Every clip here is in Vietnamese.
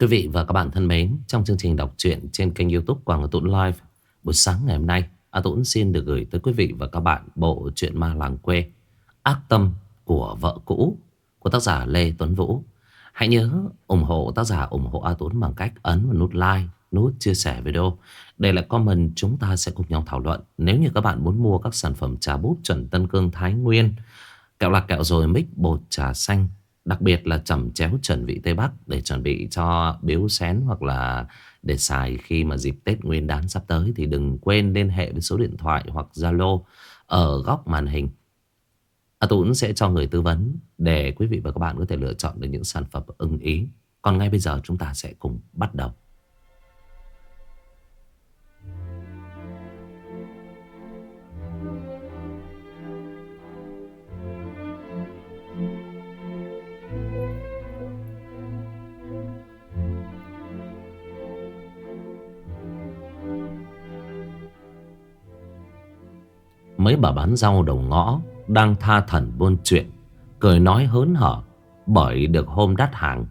Quý vị và các bạn thân mến, trong chương trình đọc truyện trên kênh youtube Quảng Ngọc Tũng Live buổi sáng ngày hôm nay, A Tũng xin được gửi tới quý vị và các bạn bộ truyện ma làng quê Ác tâm của vợ cũ của tác giả Lê Tuấn Vũ. Hãy nhớ ủng hộ tác giả ủng hộ A Tuấn bằng cách ấn vào nút like, nút chia sẻ video. Để lại comment chúng ta sẽ cùng nhau thảo luận. Nếu như các bạn muốn mua các sản phẩm trà bút chuẩn Tân Cương Thái Nguyên, kẹo lạc kẹo rồi mix bột trà xanh Đặc biệt là chẩm chéo chuẩn vị Tây Bắc để chuẩn bị cho biếu xén hoặc là để xài khi mà dịp Tết Nguyên đán sắp tới, thì đừng quên liên hệ với số điện thoại hoặc Zalo ở góc màn hình. A Tuấn sẽ cho người tư vấn để quý vị và các bạn có thể lựa chọn được những sản phẩm ưng ý. Còn ngay bây giờ chúng ta sẽ cùng bắt đầu. Mấy bà bán rau đầu ngõ Đang tha thần buôn chuyện, Cười nói hớn hở Bởi được hôm đắt hàng.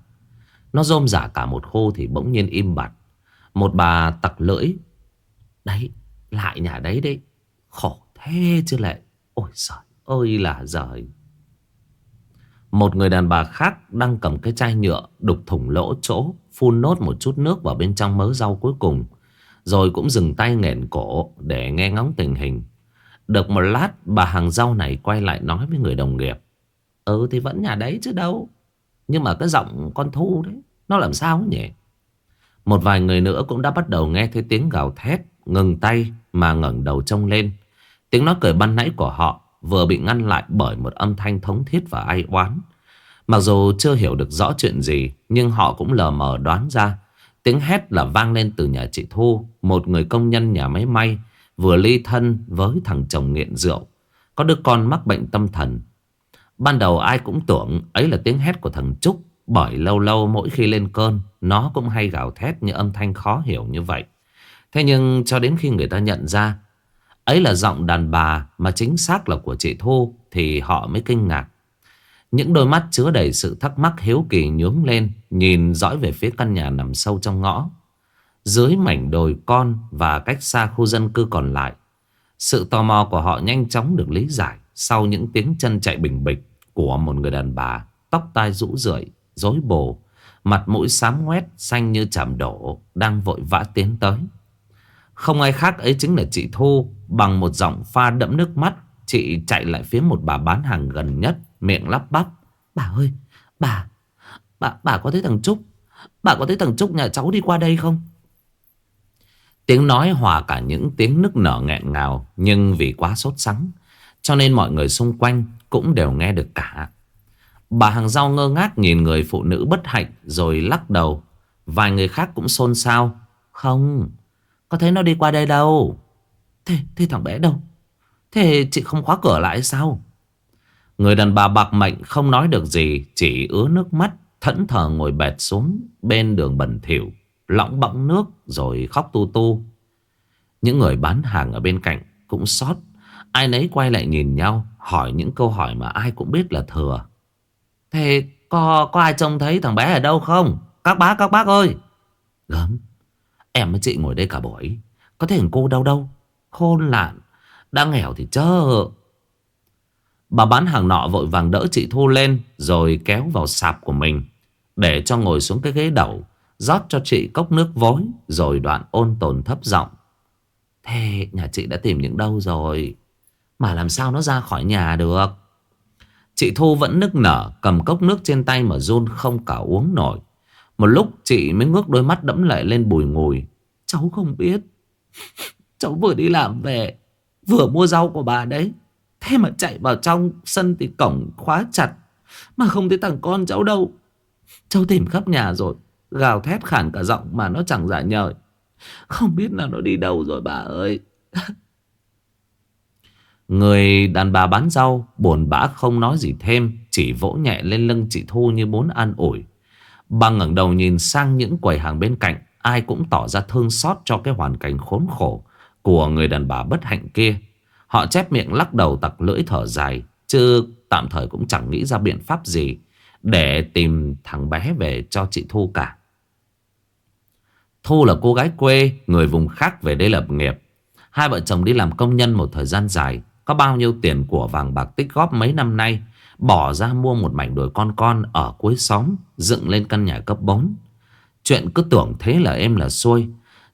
Nó rôm giả cả một khô thì bỗng nhiên im bặt. Một bà tặc lưỡi, Đấy, lại nhà đấy đấy, Khổ thế chứ lệ, Ôi giời ơi là giời. Một người đàn bà khác đang cầm cái chai nhựa Đục thủng lỗ chỗ, Phun nốt một chút nước vào bên trong mớ rau cuối cùng, Rồi cũng dừng tay nghẹn cổ Để nghe ngóng tình hình được một lát, bà hàng rau này quay lại nói với người đồng nghiệp. Ừ thì vẫn nhà đấy chứ đâu. Nhưng mà cái giọng con thu đấy. Nó làm sao nhỉ? Một vài người nữa cũng đã bắt đầu nghe thấy tiếng gào thét. Ngừng tay mà ngẩng đầu trông lên. Tiếng nói cười ban nãy của họ vừa bị ngăn lại bởi một âm thanh thống thiết và ai oán. Mặc dù chưa hiểu được rõ chuyện gì, Nhưng họ cũng lờ mờ đoán ra Tiếng hét là vang lên từ nhà chị Thu, Một người công nhân nhà máy may Vừa ly thân với thằng chồng nghiện rượu, Có đứa con mắc bệnh tâm thần. Ban đầu ai cũng tưởng ấy là tiếng hét của thằng Trúc, Bởi lâu lâu mỗi khi lên cơn, Nó cũng hay gào thét như âm thanh khó hiểu như vậy. Thế nhưng cho đến khi người ta nhận ra, Ấy là giọng đàn bà mà chính xác là của chị Thu Thì họ mới kinh ngạc. Những đôi mắt chứa đầy sự thắc mắc hiếu kỳ nhướng lên, Nhìn dõi về phía căn nhà nằm sâu trong ngõ dưới mảnh đồi con và cách xa khu dân cư còn lại. Sự tò mò của họ nhanh chóng được lý giải sau những tiếng chân chạy bình bịch của một người đàn bà, tóc tai rũ rượi, rối bồ, mặt mũi xám ngoét, xanh như chạm đổ, đang vội vã tiến tới. Không ai khác ấy chính là chị Thu, bằng một giọng pha đẫm nước mắt, chị chạy lại phía một bà bán hàng gần nhất, miệng lắp bắp. Bà ơi, bà, bà, bà có thấy thằng Trúc, bà có thấy thằng Trúc nhà cháu đi qua đây không? Tiếng nói hòa cả những tiếng nức nở nghẹn ngào Nhưng vì quá sốt sắng Cho nên mọi người xung quanh cũng đều nghe được cả. Bà hàng rau ngơ ngác nhìn người phụ nữ bất hạnh Rồi lắc đầu. Vài người khác cũng xôn xao. Không Có thấy nó đi qua đây đâu. Thế, thế thằng bé đâu? Thế chị không khóa cửa lại sao? Người đàn bà bạc mệnh không nói được gì Chỉ ứa nước mắt Thẫn thờ ngồi bẹt xuống Bên đường bẩn thỉu. Lỏng bọng nước rồi khóc tu tu. Những người bán hàng ở bên cạnh cũng sót Ai nấy quay lại nhìn nhau Hỏi những câu hỏi mà ai cũng biết là thừa. Thế có, có ai trông thấy thằng bé ở đâu không? Các bác các bác ơi! Gớm. Em với chị ngồi đây cả buổi. Có thể cô đâu đâu? Khôn lạn. Đang nghèo thì chớ. Bà bán hàng nọ vội vàng đỡ chị Thu lên Rồi kéo vào sạp của mình Để cho ngồi xuống cái ghế đầu rót cho chị cốc nước vối, rồi đoạn ôn tồn thấp giọng. Thế nhà chị đã tìm những đâu rồi? Mà làm sao nó ra khỏi nhà được? Chị Thu vẫn nức nở, cầm cốc nước trên tay mà run không cả uống nổi. Một lúc chị mới ngước đôi mắt đẫm lệ lên bùi ngùi. Cháu không biết. Cháu vừa đi làm về, vừa mua rau của bà đấy. Thế mà chạy vào trong sân thì cổng khóa chặt. Mà không thấy thằng con cháu đâu. Cháu tìm khắp nhà rồi. Gào thét khản cả giọng mà nó chẳng giả nhời. Không biết là nó đi đâu rồi bà ơi. Người đàn bà bán rau buồn bã không nói gì thêm, Chỉ vỗ nhẹ lên lưng chị Thu như muốn an ủi. Bà ngẩng đầu nhìn sang những quầy hàng bên cạnh, Ai cũng tỏ ra thương xót cho cái hoàn cảnh khốn khổ Của người đàn bà bất hạnh kia. Họ chép miệng lắc đầu tặc lưỡi thở dài, Chứ tạm thời cũng chẳng nghĩ ra biện pháp gì Để tìm thằng bé về cho chị Thu cả. Thu là cô gái quê, Người vùng khác về đây lập nghiệp. Hai vợ chồng đi làm công nhân một thời gian dài, Có bao nhiêu tiền của vàng bạc tích góp mấy năm nay, Bỏ ra mua một mảnh đồi con con Ở cuối xóm, Dựng lên căn nhà cấp 4 Chuyện cứ tưởng thế là em là xuôi.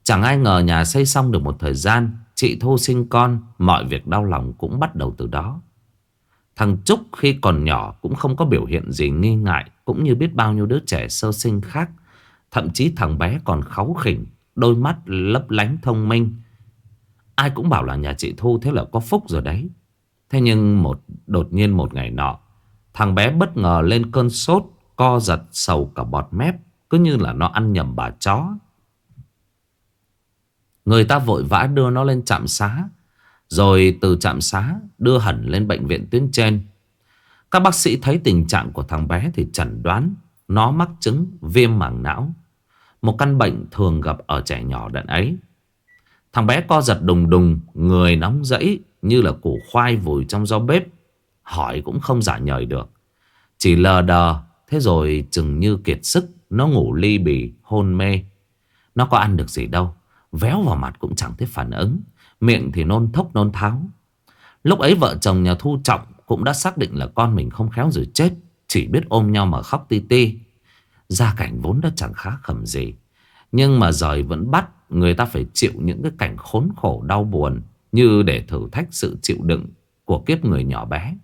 Chẳng ai ngờ nhà xây xong được một thời gian, Chị Thu sinh con, Mọi việc đau lòng cũng bắt đầu từ đó. Thằng Trúc khi còn nhỏ Cũng không có biểu hiện gì nghi ngại, Cũng như biết bao nhiêu đứa trẻ sơ sinh khác. Thậm chí thằng bé còn kháu khỉnh, Đôi mắt lấp lánh thông minh. Ai cũng bảo là nhà chị Thu Thế là có phúc rồi đấy. Thế nhưng một, đột nhiên một ngày nọ, Thằng bé bất ngờ lên cơn sốt, Co giật sầu cả bọt mép, Cứ như là nó ăn nhầm bà chó. Người ta vội vã đưa nó lên trạm xá, Rồi từ trạm xá đưa hẳn lên bệnh viện tuyến trên. Các bác sĩ thấy tình trạng của thằng bé thì chẩn đoán, Nó mắc chứng viêm màng não. Một căn bệnh thường gặp ở trẻ nhỏ đợt ấy. Thằng bé co giật đùng đùng, Người nóng rẫy như là củ khoai vùi trong gió bếp. Hỏi cũng không giả nhời được. Chỉ lờ đờ, Thế rồi chừng như kiệt sức, Nó ngủ ly bì, hôn mê. Nó có ăn được gì đâu, Véo vào mặt cũng chẳng thấy phản ứng. Miệng thì nôn thốc nôn tháo. Lúc ấy vợ chồng nhà Thu Trọng Cũng đã xác định là con mình không khéo rồi chết, Chỉ biết ôm nhau mà khóc ti ti. Gia cảnh vốn đã chẳng khá khẩm gì. Nhưng mà rời vẫn bắt, Người ta phải chịu những cái cảnh khốn khổ, đau buồn Như để thử thách sự chịu đựng Của kiếp người nhỏ bé.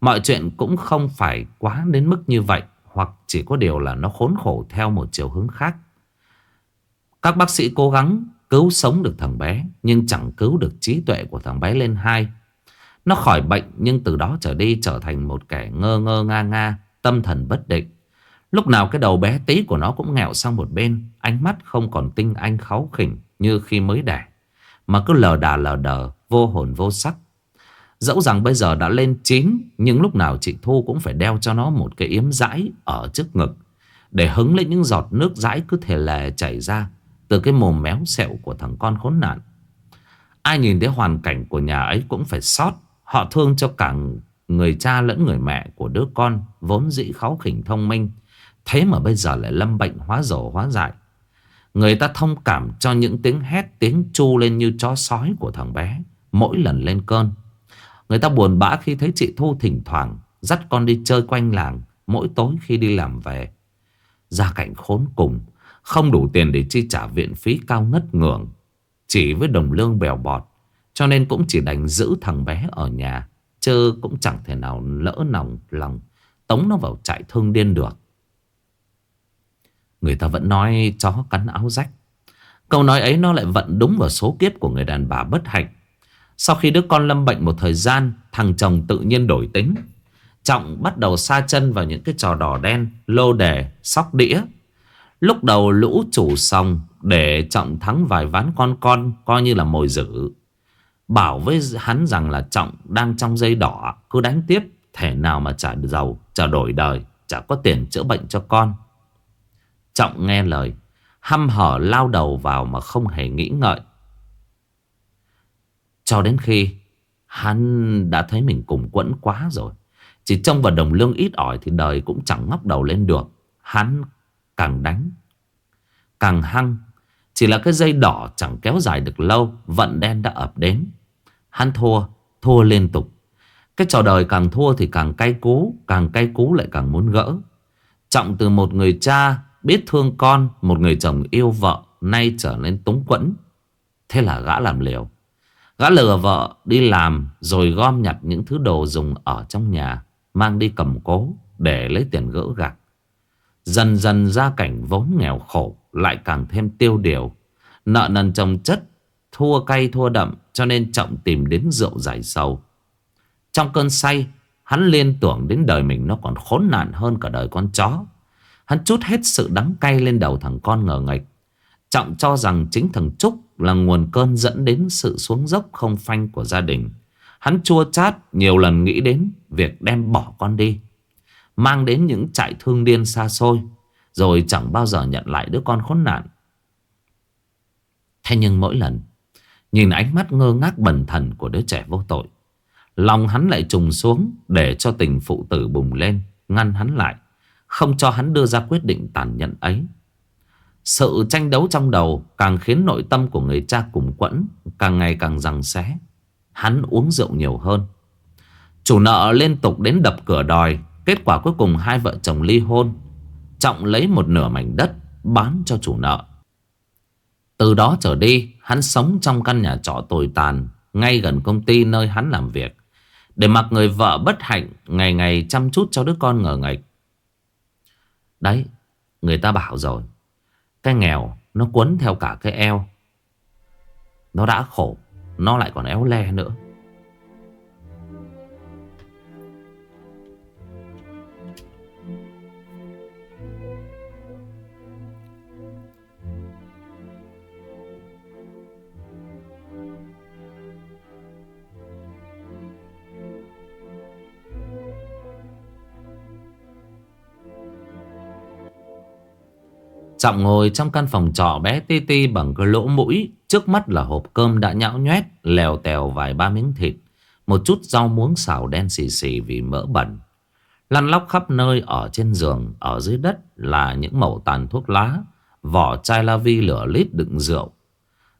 Mọi chuyện cũng không phải quá đến mức như vậy, Hoặc chỉ có điều là nó khốn khổ theo một chiều hướng khác. Các bác sĩ cố gắng cứu sống được thằng bé, Nhưng chẳng cứu được trí tuệ của thằng bé lên hai. Nó khỏi bệnh, nhưng từ đó trở đi trở thành một kẻ ngơ ngơ nga nga, Tâm thần bất định. Lúc nào cái đầu bé tí của nó cũng nghẹo sang một bên, Ánh mắt không còn tinh anh kháu khỉnh như khi mới đẻ, Mà cứ lờ đà lờ đờ, vô hồn vô sắc Dẫu rằng bây giờ đã lên chín, Nhưng lúc nào chị Thu cũng phải đeo cho nó một cái yếm dãi ở trước ngực, Để hứng lên những giọt nước dãi cứ thể lè chảy ra từ cái mồm méo xẹo của thằng con khốn nạn Ai nhìn thấy hoàn cảnh của nhà ấy cũng phải sót. Họ thương cho cả người cha lẫn người mẹ của đứa con Vốn dĩ kháu khỉnh thông minh Thế mà bây giờ lại lâm bệnh hóa rổ hóa dại. Người ta thông cảm cho những tiếng hét, Tiếng chu lên như chó sói của thằng bé, Mỗi lần lên cơn. Người ta buồn bã khi thấy chị Thu thỉnh thoảng Dắt con đi chơi quanh làng, Mỗi tối khi đi làm về. Gia cảnh khốn cùng, không đủ tiền để chi trả viện phí cao ngất ngưỡng, Chỉ với đồng lương bèo bọt, Cho nên cũng chỉ đành giữ thằng bé ở nhà, Chứ cũng chẳng thể nào lỡ nòng lòng, Tống nó vào trại thương điên được. Người ta vẫn nói chó cắn áo rách Câu nói ấy nó lại vận đúng vào số kiếp của người đàn bà bất hạnh Sau khi đứa con lâm bệnh một thời gian Thằng chồng tự nhiên đổi tính Trọng bắt đầu xa chân vào những cái trò đỏ đen Lô đề, sóc đĩa Lúc đầu lũ chủ xong để Trọng thắng vài ván con con coi như là mồi dữ. Bảo với hắn rằng là Trọng đang trong dây đỏ cứ đánh tiếp thể nào mà trả giàu, trả đổi đời, chả có tiền chữa bệnh cho con. Trọng nghe lời, hăm hở lao đầu vào mà không hề nghĩ ngợi. Cho đến khi hắn đã thấy mình cùng quẫn quá rồi. Chỉ trông vào đồng lương ít ỏi thì đời cũng chẳng ngóc đầu lên được. Hắn càng đánh càng hăng chỉ là cái dây đỏ chẳng kéo dài được lâu vận đen đã ập đến hắn thua thua liên tục cái trò đời càng thua thì càng cay cú càng cay cú lại càng muốn gỡ trọng từ một người cha biết thương con một người chồng yêu vợ nay trở nên túng quẫn thế là gã làm liều gã lừa vợ đi làm rồi gom nhặt những thứ đồ dùng ở trong nhà mang đi cầm cố để lấy tiền gỡ gạc Dần dần gia cảnh vốn nghèo khổ lại càng thêm tiêu điều. Nợ nần chồng chất, thua cay thua đậm cho nên Trọng tìm đến rượu giải sầu. Trong cơn say, hắn liên tưởng đến đời mình nó còn khốn nạn hơn cả đời con chó. Hắn chút hết sự đắng cay lên đầu thằng con ngờ nghịch. Trọng cho rằng chính thằng Trúc là nguồn cơn dẫn đến sự xuống dốc không phanh của gia đình. Hắn chua chát, nhiều lần nghĩ đến việc đem bỏ con đi. Mang đến những trại thương điên xa xôi, Rồi chẳng bao giờ nhận lại đứa con khốn nạn Thế nhưng mỗi lần, Nhìn ánh mắt ngơ ngác bần thần của đứa trẻ vô tội, Lòng hắn lại trùng xuống Để cho tình phụ tử bùng lên, Ngăn hắn lại không cho hắn đưa ra quyết định tàn nhẫn ấy Sự tranh đấu trong đầu càng khiến nội tâm của người cha cùng quẫn càng ngày càng rằng xé. Hắn uống rượu nhiều hơn. Chủ nợ liên tục đến đập cửa đòi. Kết quả cuối cùng hai vợ chồng ly hôn. Trọng lấy một nửa mảnh đất bán cho chủ nợ. Từ đó trở đi, hắn sống trong căn nhà trọ tồi tàn, ngay gần công ty nơi hắn làm việc. Để mặc người vợ bất hạnh, ngày ngày chăm chút cho đứa con ngờ ngạch. Đấy, người ta bảo rồi. Cái nghèo nó quấn theo cả cái eo. Nó đã khổ, nó lại còn éo le nữa. Trọng ngồi trong căn phòng trọ bé ti ti bằng cái lỗ mũi. Trước mắt là hộp cơm đã nhão nhoét, lèo tèo vài ba miếng thịt. Một chút rau muống xào đen xì xì vì mỡ bẩn. Lăn lóc khắp nơi ở trên giường, ở dưới đất là những mẩu tàn thuốc lá, vỏ chai la vi lửa lít đựng rượu.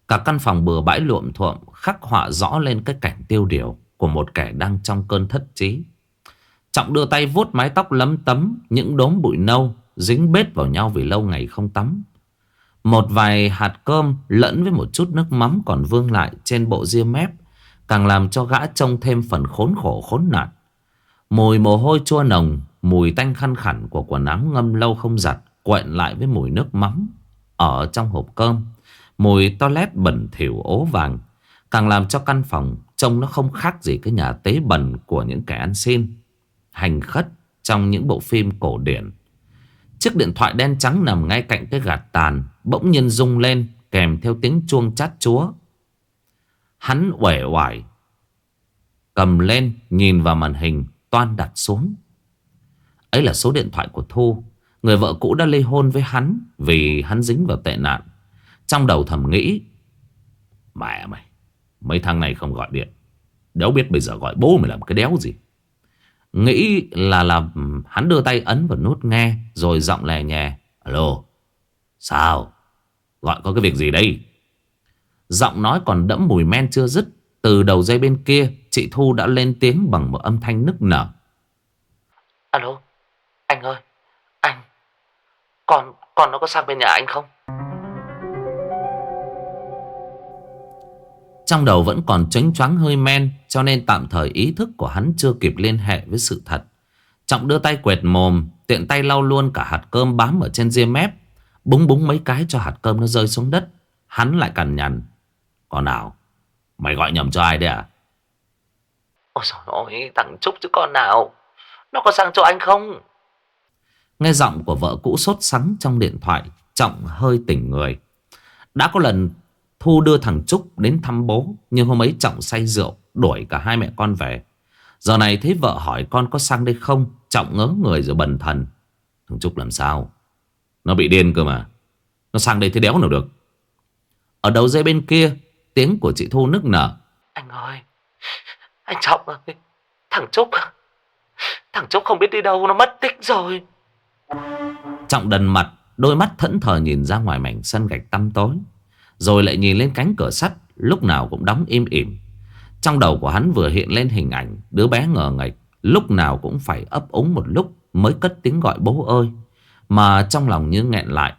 Cả căn phòng bừa bãi luộm thuộm khắc họa rõ lên cái cảnh tiêu điều của một kẻ đang trong cơn thất trí. Trọng đưa tay vuốt mái tóc lấm tấm, những đốm bụi nâu Dính bết vào nhau vì lâu ngày không tắm. Một vài hạt cơm lẫn với một chút nước mắm còn vương lại trên bộ ria mép, Càng làm cho gã trông thêm phần khốn khổ, khốn nạn. Mùi mồ hôi chua nồng, Mùi tanh khăn khẳn của quần áo ngâm lâu không giặt Quện lại với mùi nước mắm. Ở trong hộp cơm, Mùi toilet bẩn thỉu ố vàng, Càng làm cho căn phòng Trông nó không khác gì cái nhà tế bẩn Của những kẻ ăn xin. Hành khất trong những bộ phim cổ điển. Chiếc điện thoại đen trắng nằm ngay cạnh cái gạt tàn, Bỗng nhiên rung lên, Kèm theo tiếng chuông chát chúa. Hắn uể oải, Cầm lên, Nhìn vào màn hình, Toan đặt xuống. Ấy là số điện thoại của Thu. Người vợ cũ đã ly hôn với hắn Vì hắn dính vào tệ nạn. Trong đầu thầm nghĩ, Mẹ mày, Mấy thằng này không gọi điện. Đéo biết bây giờ gọi bố mày làm cái đéo gì. Nghĩ là làm hắn đưa tay ấn vào nút nghe, Rồi giọng lè nhẹ Alo, Sao? Gọi có cái việc gì đây? Giọng nói còn đẫm mùi men chưa dứt, Từ đầu dây bên kia, Chị Thu đã lên tiếng bằng một âm thanh nức nở. Alo, Anh ơi, Anh Con Con nó có sang bên nhà anh không? Trong đầu vẫn còn chánh choáng hơi men, Cho nên tạm thời ý thức của hắn chưa kịp liên hệ với sự thật. Trọng đưa tay quẹt mồm Tiện tay lau luôn cả hạt cơm bám ở trên ria mép. Búng búng mấy cái cho hạt cơm nó rơi xuống đất. Hắn lại cằn nhằn. Còn nào Mày gọi nhầm cho ai đấy à? Ôi trời ơi thằng Trúc chứ con nào Nó có sang cho anh không? Nghe giọng của vợ cũ sốt sắng trong điện thoại Trọng hơi tỉnh người. Đã có lần Thu đưa thằng Trúc đến thăm bố Nhưng hôm ấy Trọng say rượu Đuổi cả hai mẹ con về Giờ này thấy vợ hỏi con có sang đây không? Trọng ngớ người rồi bần thần. Thằng Trúc làm sao? Nó bị điên cơ mà. Nó sang đây thế đéo nào được. Ở đầu dây bên kia Tiếng của chị Thu nức nở. Anh ơi Anh Trọng ơi Thằng Trúc Thằng Trúc không biết đi đâu Nó mất tích rồi. Trọng đần mặt Đôi mắt thẫn thờ nhìn ra ngoài mảnh sân gạch tăm tối rồi lại nhìn lên cánh cửa sắt Lúc nào cũng đóng im ỉm Trong đầu của hắn vừa hiện lên hình ảnh Đứa bé ngờ ngạch Lúc nào cũng phải ấp úng một lúc Mới cất tiếng gọi bố ơi. Mà trong lòng như nghẹn lại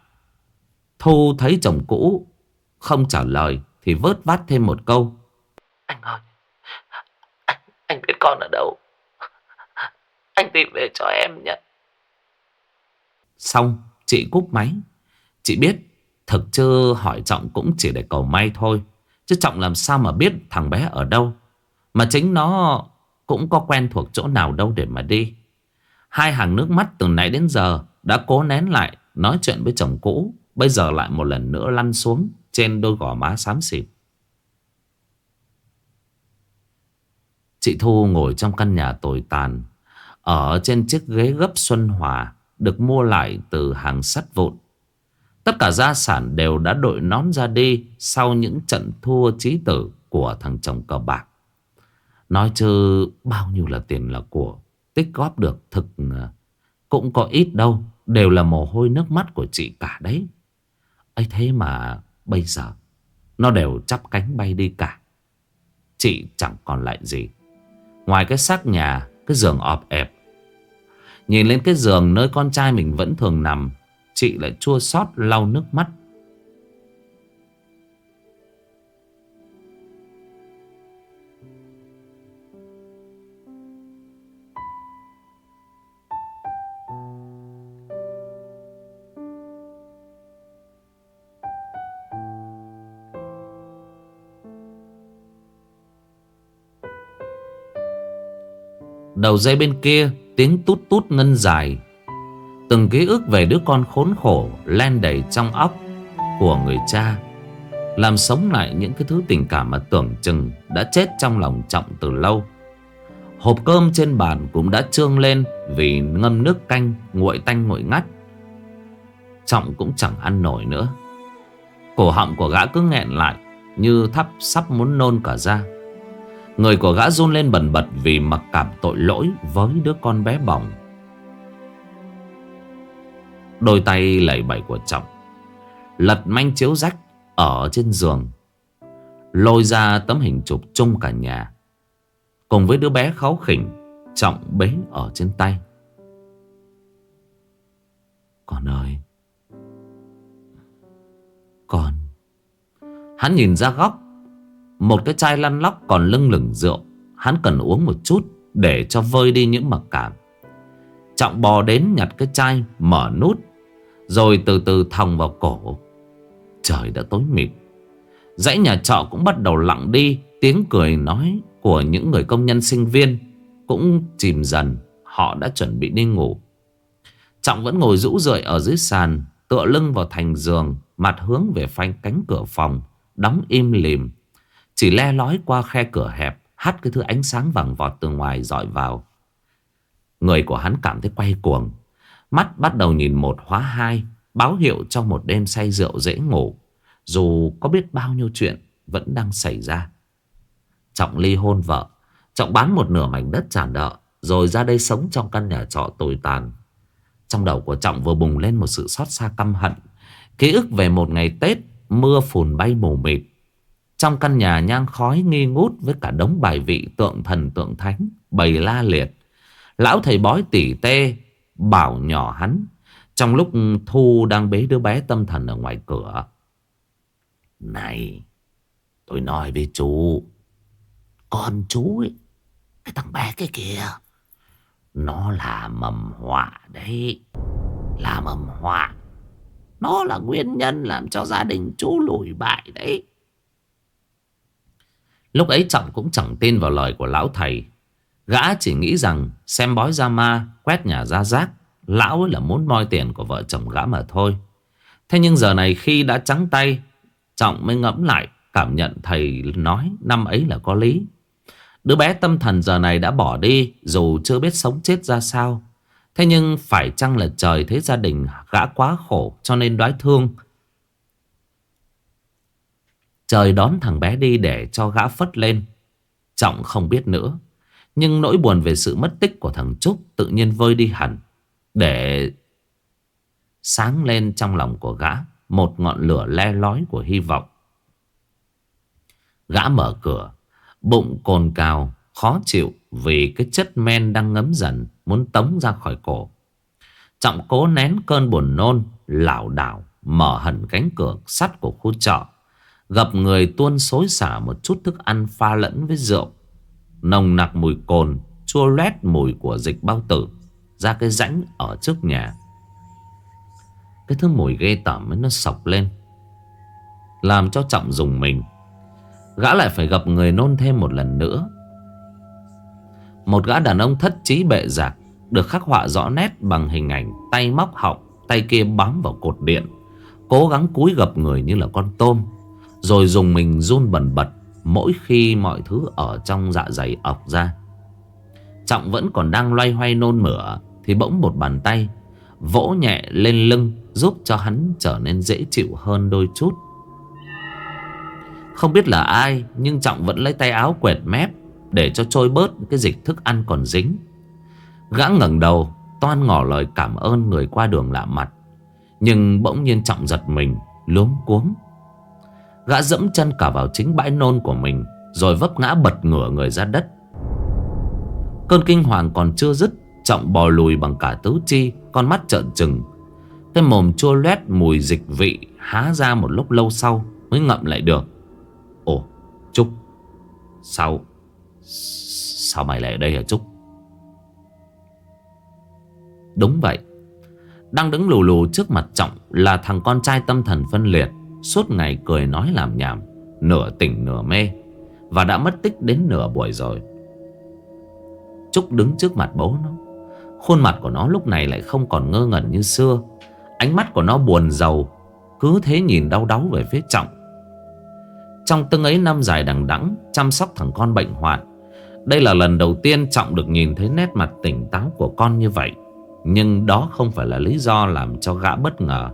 Thu thấy chồng cũ Không trả lời Thì vớt vát thêm một câu Anh ơi Anh, anh biết con ở đâu? Anh tìm về cho em nhé. Xong chị cúp máy. Chị biết Thực chứ hỏi Trọng cũng chỉ để cầu may thôi Chứ Trọng làm sao mà biết thằng bé ở đâu? Mà chính nó cũng có quen thuộc chỗ nào đâu để mà đi. Hai hàng nước mắt từ nãy đến giờ Đã cố nén lại Nói chuyện với chồng cũ, Bây giờ lại một lần nữa lăn xuống Trên đôi gò má xám xịt. Chị Thu ngồi trong căn nhà tồi tàn, Ở trên chiếc ghế gấp Xuân Hòa, Được mua lại từ hàng sắt vụn. Tất cả gia sản đều đã đội nón ra đi sau những trận thua trí tử của thằng chồng cờ bạc. Nói chứ bao nhiêu là tiền là của, tích góp được thực à, cũng có ít đâu. Đều là mồ hôi nước mắt của chị cả đấy. ấy thế mà bây giờ, Nó đều chắp cánh bay đi cả Chị chẳng còn lại gì Ngoài cái xác nhà, Cái giường ọp ẹp Nhìn lên cái giường nơi con trai mình vẫn thường nằm Chị lại chua xót lau nước mắt. Đầu dây bên kia, Tiếng tút tút ngân dài. Từng ký ức về đứa con khốn khổ Len đầy trong óc Của người cha, Làm sống lại những cái thứ tình cảm mà tưởng chừng Đã chết trong lòng Trọng từ lâu. Hộp cơm trên bàn cũng đã trương lên Vì ngâm nước canh, nguội tanh nguội ngắt. Trọng cũng chẳng ăn nổi nữa. Cổ họng của gã cứ nghẹn lại Như thắp sắp muốn nôn cả ra Người của gã run lên bần bật vì mặc cảm tội lỗi với đứa con bé bỏng. Đôi tay lẩy bẩy của Trọng Lật manh chiếu rách ở trên giường. Lôi ra tấm hình chụp chung cả nhà. Cùng với đứa bé kháu khỉnh, Trọng bế ở trên tay. Con ơi. Con. Hắn nhìn ra góc. Một cái chai lăn lóc còn lưng lửng rượu. Hắn cần uống một chút Để cho vơi đi những mặc cảm. Trọng bò đến nhặt cái chai, Mở nút, Rồi từ từ thòng vào cổ. Trời đã tối mịt. Dãy nhà trọ cũng bắt đầu lặng đi, Tiếng cười nói của những người công nhân sinh viên Cũng chìm dần, Họ đã chuẩn bị đi ngủ. Trọng vẫn ngồi rũ rượi ở dưới sàn, Tựa lưng vào thành giường, Mặt hướng về phanh cánh cửa phòng, Đóng im lìm. Chỉ le lói qua khe cửa hẹp, Hắt cái thứ ánh sáng vàng vọt từ ngoài dọi vào. Người của hắn cảm thấy quay cuồng. Mắt bắt đầu nhìn một hóa hai, Báo hiệu cho một đêm say rượu dễ ngủ. Dù có biết bao nhiêu chuyện, Vẫn đang xảy ra. Trọng ly hôn vợ. Trọng bán một nửa mảnh đất trả nợ, Rồi ra đây sống trong căn nhà trọ tồi tàn. Trong đầu của Trọng vừa bùng lên một sự xót xa căm hận. Ký ức về một ngày Tết, Mưa phùn bay mù mịt. Trong căn nhà nhang khói nghi ngút với cả đống bài vị tượng thần tượng thánh bầy la liệt. Lão thầy bói tỉ tê bảo nhỏ hắn trong lúc Thu đang bế đứa bé tâm thần ở ngoài cửa. Này, tôi nói với chú, con chú ấy, cái thằng bé cái kia, nó là mầm họa đấy, là mầm họa. Nó là nguyên nhân làm cho gia đình chú lùi bại đấy. Lúc ấy Trọng cũng chẳng tin vào lời của lão thầy. Gã chỉ nghĩ rằng xem bói ra ma, quét nhà ra rác. Lão ấy là muốn moi tiền của vợ chồng gã mà thôi. Thế nhưng giờ này khi đã trắng tay, Trọng mới ngẫm lại cảm nhận thầy nói năm ấy là có lý. Đứa bé tâm thần giờ này đã bỏ đi dù chưa biết sống chết ra sao. Thế nhưng phải chăng là trời thấy gia đình gã quá khổ cho nên đoái thương Trời đón thằng bé đi để cho gã phất lên. Trọng không biết nữa. Nhưng nỗi buồn về sự mất tích của thằng Trúc tự nhiên vơi đi hẳn. Để sáng lên trong lòng của gã một ngọn lửa le lói của hy vọng. Gã mở cửa, bụng cồn cào, khó chịu vì cái chất men đang ngấm dần muốn tống ra khỏi cổ. Trọng cố nén cơn buồn nôn, lảo đảo, mở hẳn cánh cửa sắt của khu trọ. Gặp người tuôn xối xả một chút thức ăn pha lẫn với rượu Nồng nặc mùi cồn, Chua loét mùi của dịch bao tử, Ra cái rãnh ở trước nhà. Cái thứ mùi ghê tởm ấy, nó sọc lên, Làm cho Trọng dùng mình. Gã lại phải gặp người nôn thêm một lần nữa. Một gã đàn ông thất trí bệ giặc Được khắc họa rõ nét bằng hình ảnh Tay móc họng, Tay kia bám vào cột điện, Cố gắng cúi gập người như là con tôm, rồi dùng mình run bần bật. Mỗi khi mọi thứ ở trong dạ dày ọc ra. Trọng vẫn còn đang loay hoay nôn mửa, Thì bỗng một bàn tay Vỗ nhẹ lên lưng, Giúp cho hắn trở nên dễ chịu hơn đôi chút. Không biết là ai, Nhưng Trọng vẫn lấy tay áo quẹt mép Để cho trôi bớt cái dịch thức ăn còn dính. Gã ngẩng đầu, Toan ngỏ lời cảm ơn người qua đường lạ mặt. Nhưng bỗng nhiên Trọng giật mình, luống cuống. Gã dẫm chân cả vào chính bãi nôn của mình, Rồi vấp ngã bật ngửa người ra đất. Cơn kinh hoàng còn chưa dứt, Trọng bò lùi bằng cả tứ chi, Con mắt trợn trừng. Cái mồm chua loét mùi dịch vị Há ra một lúc lâu sau Mới ngậm lại được. Ồ, Trúc, Sao Sao mày lại ở đây hả Trúc? Đúng vậy. Đang đứng lù lù trước mặt Trọng Là thằng con trai tâm thần phân liệt. Suốt ngày cười nói làm nhảm, Nửa tỉnh nửa mê, Và đã mất tích đến nửa buổi rồi. Trúc đứng trước mặt bố nó, Khuôn mặt của nó lúc này lại không còn ngơ ngẩn như xưa, Ánh mắt của nó buồn giàu Cứ thế nhìn đau đáu về phía Trọng. Trong từng ấy năm dài đằng đẵng Chăm sóc thằng con bệnh hoạn, Đây là lần đầu tiên Trọng được nhìn thấy nét mặt tỉnh táo của con như vậy, Nhưng đó không phải là lý do làm cho gã bất ngờ.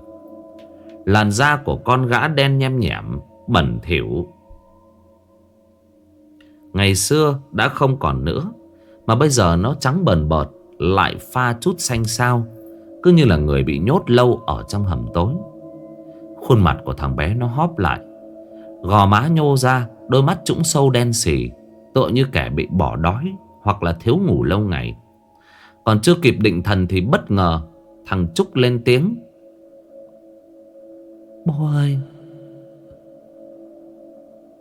Làn da của con gã đen nhem nhẻm Bẩn thỉu. Ngày xưa đã không còn nữa, Mà bây giờ nó trắng bần bọt Lại pha chút xanh xao Cứ như là người bị nhốt lâu ở trong hầm tối. Khuôn mặt của thằng bé nó hóp lại, Gò má nhô ra, Đôi mắt trũng sâu đen xì, Tựa như kẻ bị bỏ đói Hoặc là thiếu ngủ lâu ngày. Còn chưa kịp định thần thì bất ngờ, Thằng Trúc lên tiếng. Bố ơi.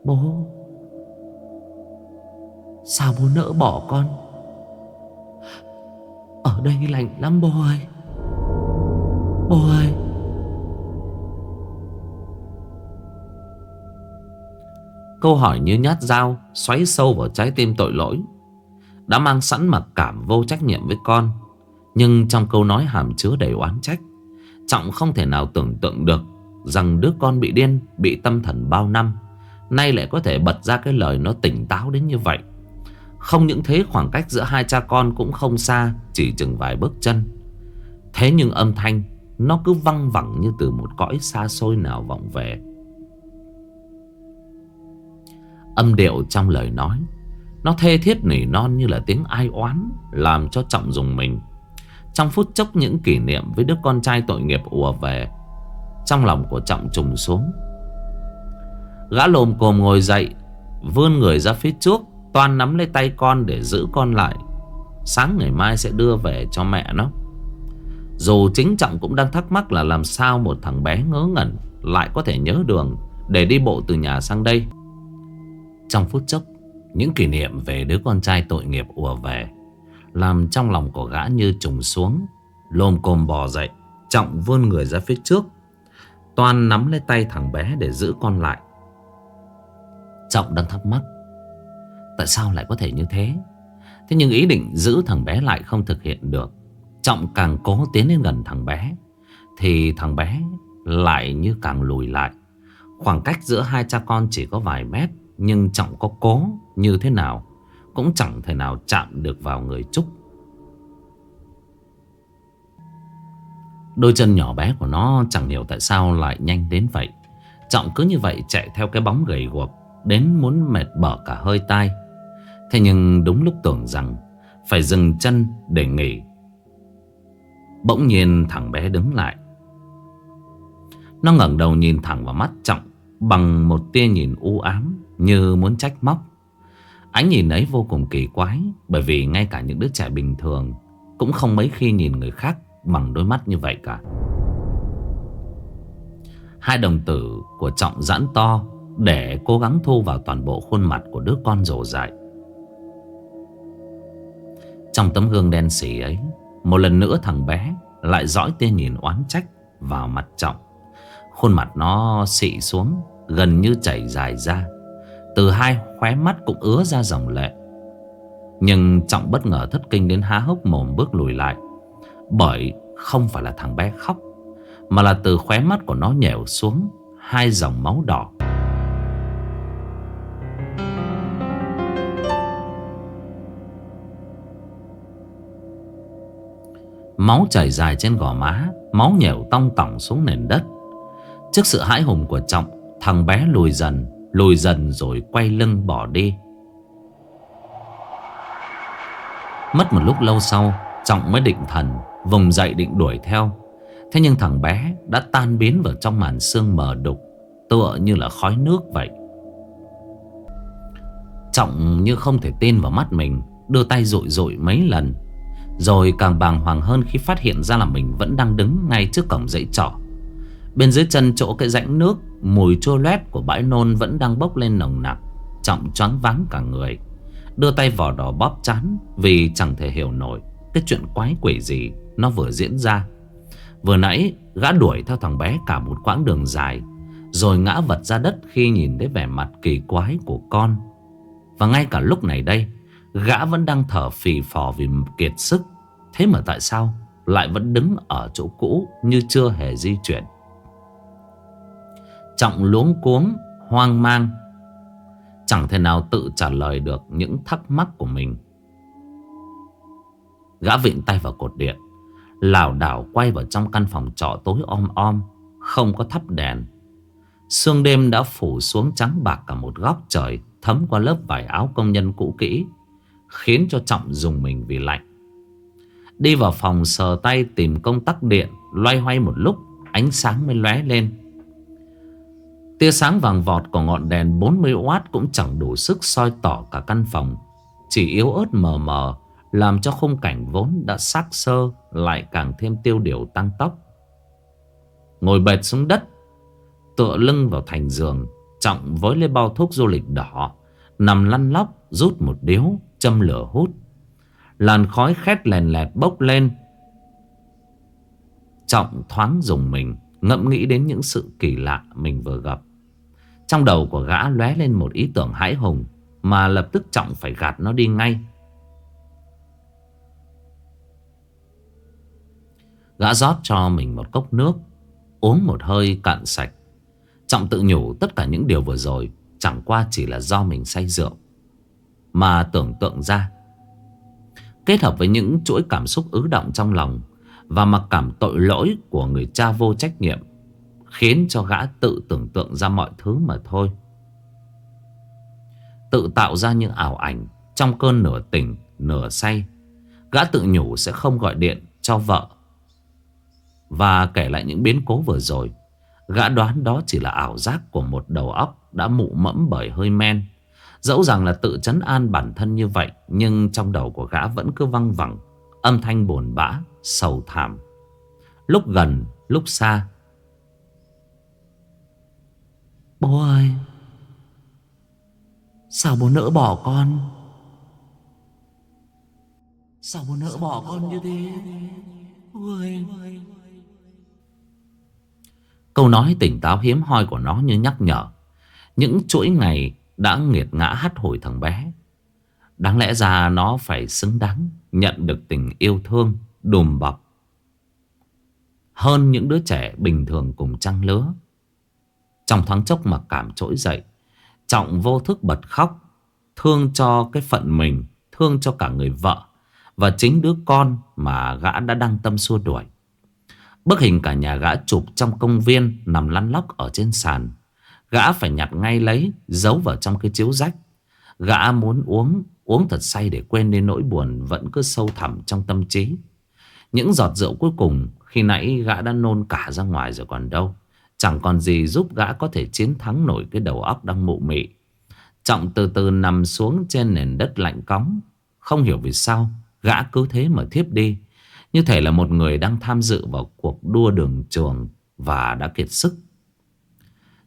Bố. Sao bố nỡ bỏ con? Ở đây lạnh lắm bố ơi. Bố ơi. Câu hỏi như nhát dao Xoáy sâu vào trái tim tội lỗi. Đã mang sẵn mặc cảm vô trách nhiệm với con, Nhưng trong câu nói hàm chứa đầy oán trách, Trọng không thể nào tưởng tượng được Rằng đứa con bị điên, Bị tâm thần bao năm, Nay lại có thể bật ra cái lời nó tỉnh táo đến như vậy. Không những thế, khoảng cách giữa hai cha con cũng không xa, Chỉ chừng vài bước chân. Thế nhưng âm thanh, Nó cứ văng vẳng như từ một cõi xa xôi nào vọng về. Âm điệu trong lời nói, Nó thê thiết nỉ non như là tiếng ai oán, Làm cho Trọng dùng mình. Trong phút chốc những kỷ niệm với đứa con trai tội nghiệp ùa về trong lòng của Trọng trùng xuống. Gã lồm cồm ngồi dậy, Vươn người ra phía trước, Toan nắm lấy tay con để giữ con lại. Sáng ngày mai sẽ đưa về cho mẹ nó. Dù chính Trọng cũng đang thắc mắc là làm sao một thằng bé ngớ ngẩn Lại có thể nhớ đường Để đi bộ từ nhà sang đây. Trong phút chốc, Những kỷ niệm về đứa con trai tội nghiệp ùa về, Làm trong lòng của gã như trùng xuống. Lồm cồm bò dậy, Trọng vươn người ra phía trước Toan nắm lấy tay thằng bé để giữ con lại. Trọng đang thắc mắc, Tại sao lại có thể như thế? Thế nhưng ý định giữ thằng bé lại không thực hiện được. Trọng càng cố tiến đến gần thằng bé, Thì thằng bé lại như càng lùi lại. Khoảng cách giữa hai cha con chỉ có vài mét, Nhưng Trọng có cố như thế nào Cũng chẳng thể nào chạm được vào người Trúc. Đôi chân nhỏ bé của nó chẳng hiểu tại sao lại nhanh đến vậy. Trọng cứ như vậy chạy theo cái bóng gầy guộc, Đến muốn mệt bở cả hơi tai. Thế nhưng đúng lúc tưởng rằng Phải dừng chân để nghỉ. Bỗng nhiên thằng bé đứng lại. Nó ngẩng đầu nhìn thẳng vào mắt Trọng, Bằng một tia nhìn u ám Như muốn trách móc. Ánh nhìn ấy vô cùng kỳ quái, Bởi vì ngay cả những đứa trẻ bình thường Cũng không mấy khi nhìn người khác bằng đôi mắt như vậy cả. Hai đồng tử của Trọng giãn to Để cố gắng thu vào toàn bộ khuôn mặt của đứa con rồ dại. Trong tấm gương đen xỉ ấy, Một lần nữa thằng bé Lại dõi tia nhìn oán trách Vào mặt Trọng. Khuôn mặt nó xị xuống, Gần như chảy dài ra. Từ hai khóe mắt cũng ứa ra dòng lệ. Nhưng Trọng bất ngờ thất kinh đến há hốc mồm bước lùi lại bởi không phải là thằng bé khóc, Mà là từ khóe mắt của nó nhèo xuống, Hai dòng máu đỏ. Máu chảy dài trên gò má, Máu nhèo tong tỏng xuống nền đất. Trước sự hãi hùng của Trọng, Thằng bé lùi dần Lùi dần rồi quay lưng bỏ đi. Mất một lúc lâu sau, Trọng mới định thần. Vùng dậy định đuổi theo. Thế nhưng thằng bé đã tan biến vào trong màn sương mờ đục, Tựa như là khói nước vậy. Trọng như không thể tin vào mắt mình, Đưa tay rụi rụi mấy lần. Rồi càng bàng hoàng hơn khi phát hiện ra là mình vẫn đang đứng ngay trước cổng dãy trọ. Bên dưới chân chỗ cái rãnh nước, Mùi chua loét của bãi nôn vẫn đang bốc lên nồng nặc, Trọng choáng váng cả người. Đưa tay vò đỏ bóp chán, Vì chẳng thể hiểu nổi Cái chuyện quái quỷ gì nó vừa diễn ra. Vừa nãy gã đuổi theo thằng bé cả một quãng đường dài Rồi ngã vật ra đất khi nhìn thấy vẻ mặt kỳ quái của con. Và ngay cả lúc này đây Gã vẫn đang thở phì phò vì kiệt sức. Thế mà tại sao lại vẫn đứng ở chỗ cũ như chưa hề di chuyển? Trọng luống cuống, hoang mang. Chẳng thể nào tự trả lời được những thắc mắc của mình. Gã vịn tay vào cột điện lảo đảo quay vào trong căn phòng trọ tối om om, Không có thắp đèn. Sương đêm đã phủ xuống trắng bạc cả một góc trời, Thấm qua lớp vải áo công nhân cũ kỹ, Khiến cho Trọng dùng mình vì lạnh. Đi vào phòng sờ tay tìm công tắc điện, Loay hoay một lúc, Ánh sáng mới lóe lên. Tia sáng vàng vọt của ngọn đèn 40W cũng chẳng đủ sức soi tỏ cả căn phòng, Chỉ yếu ớt mờ mờ. Làm cho khung cảnh vốn đã sắc sơ Lại càng thêm tiêu điều tăng tốc. Ngồi bệt xuống đất, Tựa lưng vào thành giường, Trọng với lấy bao thuốc du lịch đỏ, Nằm lăn lóc, rút một điếu, Châm lửa hút. Làn khói khét lèn lẹt bốc lên. Trọng thoáng dùng mình, Ngẫm nghĩ đến những sự kỳ lạ mình vừa gặp. Trong đầu của gã lóe lên một ý tưởng hãi hùng, Mà lập tức Trọng phải gạt nó đi ngay. Gã rót cho mình một cốc nước, Uống một hơi cạn sạch. Trọng tự nhủ tất cả những điều vừa rồi Chẳng qua chỉ là do mình say rượu. Mà tưởng tượng ra, Kết hợp với những chuỗi cảm xúc ứ động trong lòng Và mặc cảm tội lỗi của người cha vô trách nhiệm Khiến cho gã tự tưởng tượng ra mọi thứ mà thôi. Tự tạo ra những ảo ảnh Trong cơn nửa tỉnh, nửa say, Gã tự nhủ sẽ không gọi điện cho vợ và kể lại những biến cố vừa rồi Gã đoán đó chỉ là ảo giác của một đầu óc đã mụ mẫm bởi hơi men. Dẫu rằng là tự chấn an bản thân như vậy, nhưng trong đầu của gã vẫn cứ văng vẳng, âm thanh buồn bã, sầu thảm. Lúc gần, lúc xa. Bố ơi, sao bố nỡ bỏ con? Sao bố nỡ bỏ con như thế? Bố ơi, Câu nói tỉnh táo hiếm hoi của nó như nhắc nhở. Những chuỗi ngày đã nghiệt ngã hắt hồi thằng bé. Đáng lẽ ra nó phải xứng đáng Nhận được tình yêu thương, Đùm bọc. Hơn những đứa trẻ bình thường cùng trăng lứa. Trong thoáng chốc mặc cảm trỗi dậy, Trọng vô thức bật khóc, Thương cho cái phận mình, Thương cho cả người vợ Và chính đứa con mà gã đã đăng tâm xua đuổi. Bức hình cả nhà gã chụp trong công viên Nằm lăn lóc ở trên sàn. Gã phải nhặt ngay lấy, Giấu vào trong cái chiếu rách. Gã muốn uống Uống thật say để quên đi nỗi buồn Vẫn cứ sâu thẳm trong tâm trí. Những giọt rượu cuối cùng, Khi nãy gã đã nôn cả ra ngoài rồi còn đâu. Chẳng còn gì giúp gã có thể chiến thắng nổi Cái đầu óc đang mụ mị. Trọng từ từ nằm xuống trên nền đất lạnh cóng. Không hiểu vì sao, Gã cứ thế mà thiếp đi như thể là một người đang tham dự vào cuộc đua đường trường Và đã kiệt sức.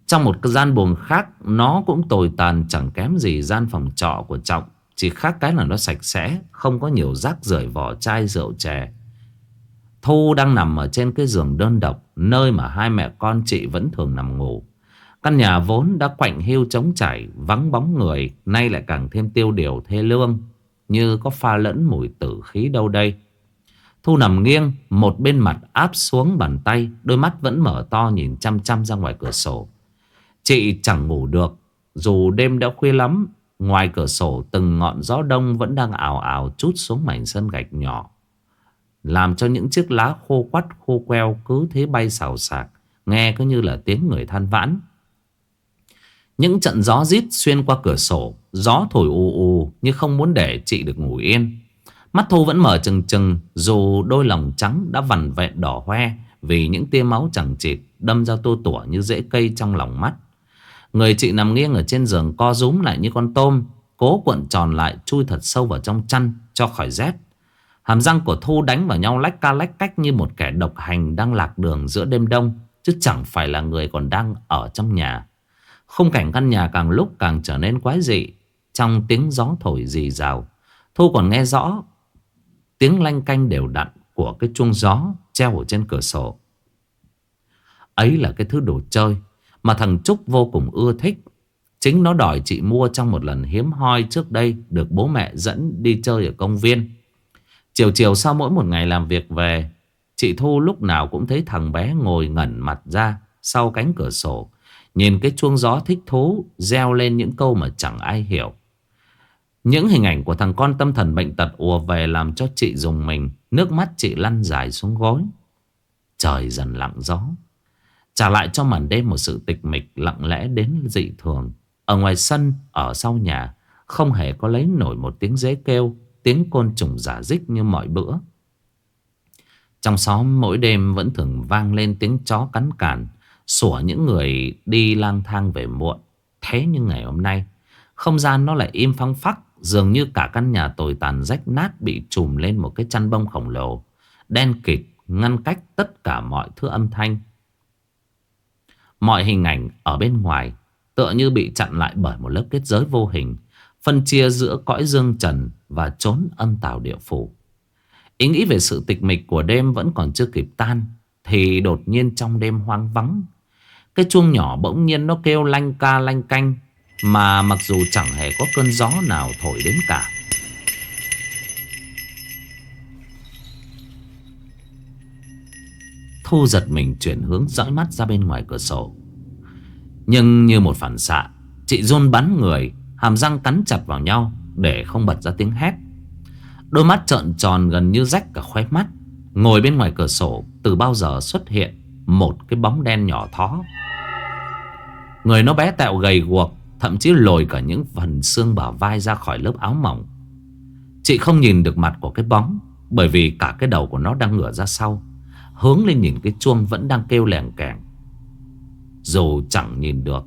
Trong một gian buồng khác, Nó cũng tồi tàn, chẳng kém gì gian phòng trọ của Trọng. Chỉ khác cái là nó sạch sẽ, Không có nhiều rác rưởi vỏ chai, rượu chè. Thu đang nằm ở trên cái giường đơn độc, Nơi mà hai mẹ con chị vẫn thường nằm ngủ. Căn nhà vốn đã quạnh hiu trống chảy, Vắng bóng người, Nay lại càng thêm tiêu điều thê lương. Như có pha lẫn mùi tử khí đâu đây. Thu nằm nghiêng, một bên mặt áp xuống bàn tay, đôi mắt vẫn mở to nhìn chăm chăm ra ngoài cửa sổ. Chị chẳng ngủ được, dù đêm đã khuya lắm, ngoài cửa sổ từng ngọn gió đông vẫn đang ảo ảo chút xuống mảnh sân gạch nhỏ. Làm cho những chiếc lá khô quắt khô queo cứ thế bay xào xạc, nghe cứ như là tiếng người than vãn. Những trận gió rít xuyên qua cửa sổ, gió thổi ù ù như không muốn để chị được ngủ yên. Mắt Thu vẫn mở trừng trừng, Dù đôi lòng trắng đã vằn vẹn đỏ hoe Vì những tia máu chẳng chịt Đâm ra tô tủa như rễ cây trong lòng mắt. Người chị nằm nghiêng ở trên giường co rúm lại như con tôm, Cố cuộn tròn lại chui thật sâu vào trong chăn Cho khỏi rét. Hàm răng của Thu đánh vào nhau lách ca lách cách Như một kẻ độc hành đang lạc đường giữa đêm đông, Chứ chẳng phải là người còn đang ở trong nhà. Khung cảnh căn nhà càng lúc càng trở nên quái dị, Trong tiếng gió thổi rì rào. Thu còn nghe rõ Tiếng lanh canh đều đặn Của cái chuông gió treo ở trên cửa sổ. Ấy là cái thứ đồ chơi Mà thằng Trúc vô cùng ưa thích. Chính nó đòi chị mua trong một lần hiếm hoi trước đây Được bố mẹ dẫn đi chơi ở công viên. Chiều chiều sau mỗi một ngày làm việc về, Chị Thu lúc nào cũng thấy thằng bé ngồi ngẩn mặt ra Sau cánh cửa sổ, Nhìn cái chuông gió thích thú reo lên những câu mà chẳng ai hiểu. Những hình ảnh của thằng con tâm thần bệnh tật ùa về Làm cho chị dùng mình. Nước mắt chị lăn dài xuống gối. Trời dần lặng gió. Trả lại cho màn đêm một sự tịch mịch Lặng lẽ đến dị thường. Ở ngoài sân, Ở sau nhà, Không hề có lấy nổi một tiếng dế kêu, Tiếng côn trùng giả dích như mọi bữa. Trong xóm, mỗi đêm vẫn thường vang lên tiếng chó cắn cản Sủa những người đi lang thang về muộn. Thế nhưng ngày hôm nay, Không gian nó lại im phăng phắc. Dường như cả căn nhà tồi tàn rách nát Bị trùm lên một cái chăn bông khổng lồ, Đen kịt, ngăn cách tất cả mọi thứ âm thanh. Mọi hình ảnh ở bên ngoài Tựa như bị chặn lại bởi một lớp kết giới vô hình, Phân chia giữa cõi dương trần Và trốn âm tào địa phủ. Ý nghĩ về sự tịch mịch của đêm Vẫn còn chưa kịp tan, Thì đột nhiên trong đêm hoang vắng, cái chuông nhỏ bỗng nhiên nó kêu lanh ca lanh canh mà mặc dù chẳng hề có cơn gió nào thổi đến cả. Thu giật mình chuyển hướng dõi mắt ra bên ngoài cửa sổ. Nhưng như một phản xạ, Chị run bắn người, Hàm răng cắn chặt vào nhau Để không bật ra tiếng hét. Đôi mắt trợn tròn gần như rách cả khóe mắt. Ngồi bên ngoài cửa sổ Từ bao giờ xuất hiện Một cái bóng đen nhỏ thó. Người nó bé tẹo gầy guộc Thậm chí lồi cả những phần xương bả vai ra khỏi lớp áo mỏng. Chị không nhìn được mặt của cái bóng, Bởi vì cả cái đầu của nó đang ngửa ra sau, Hướng lên nhìn cái chuông vẫn đang kêu lèn kèn Dù chẳng nhìn được,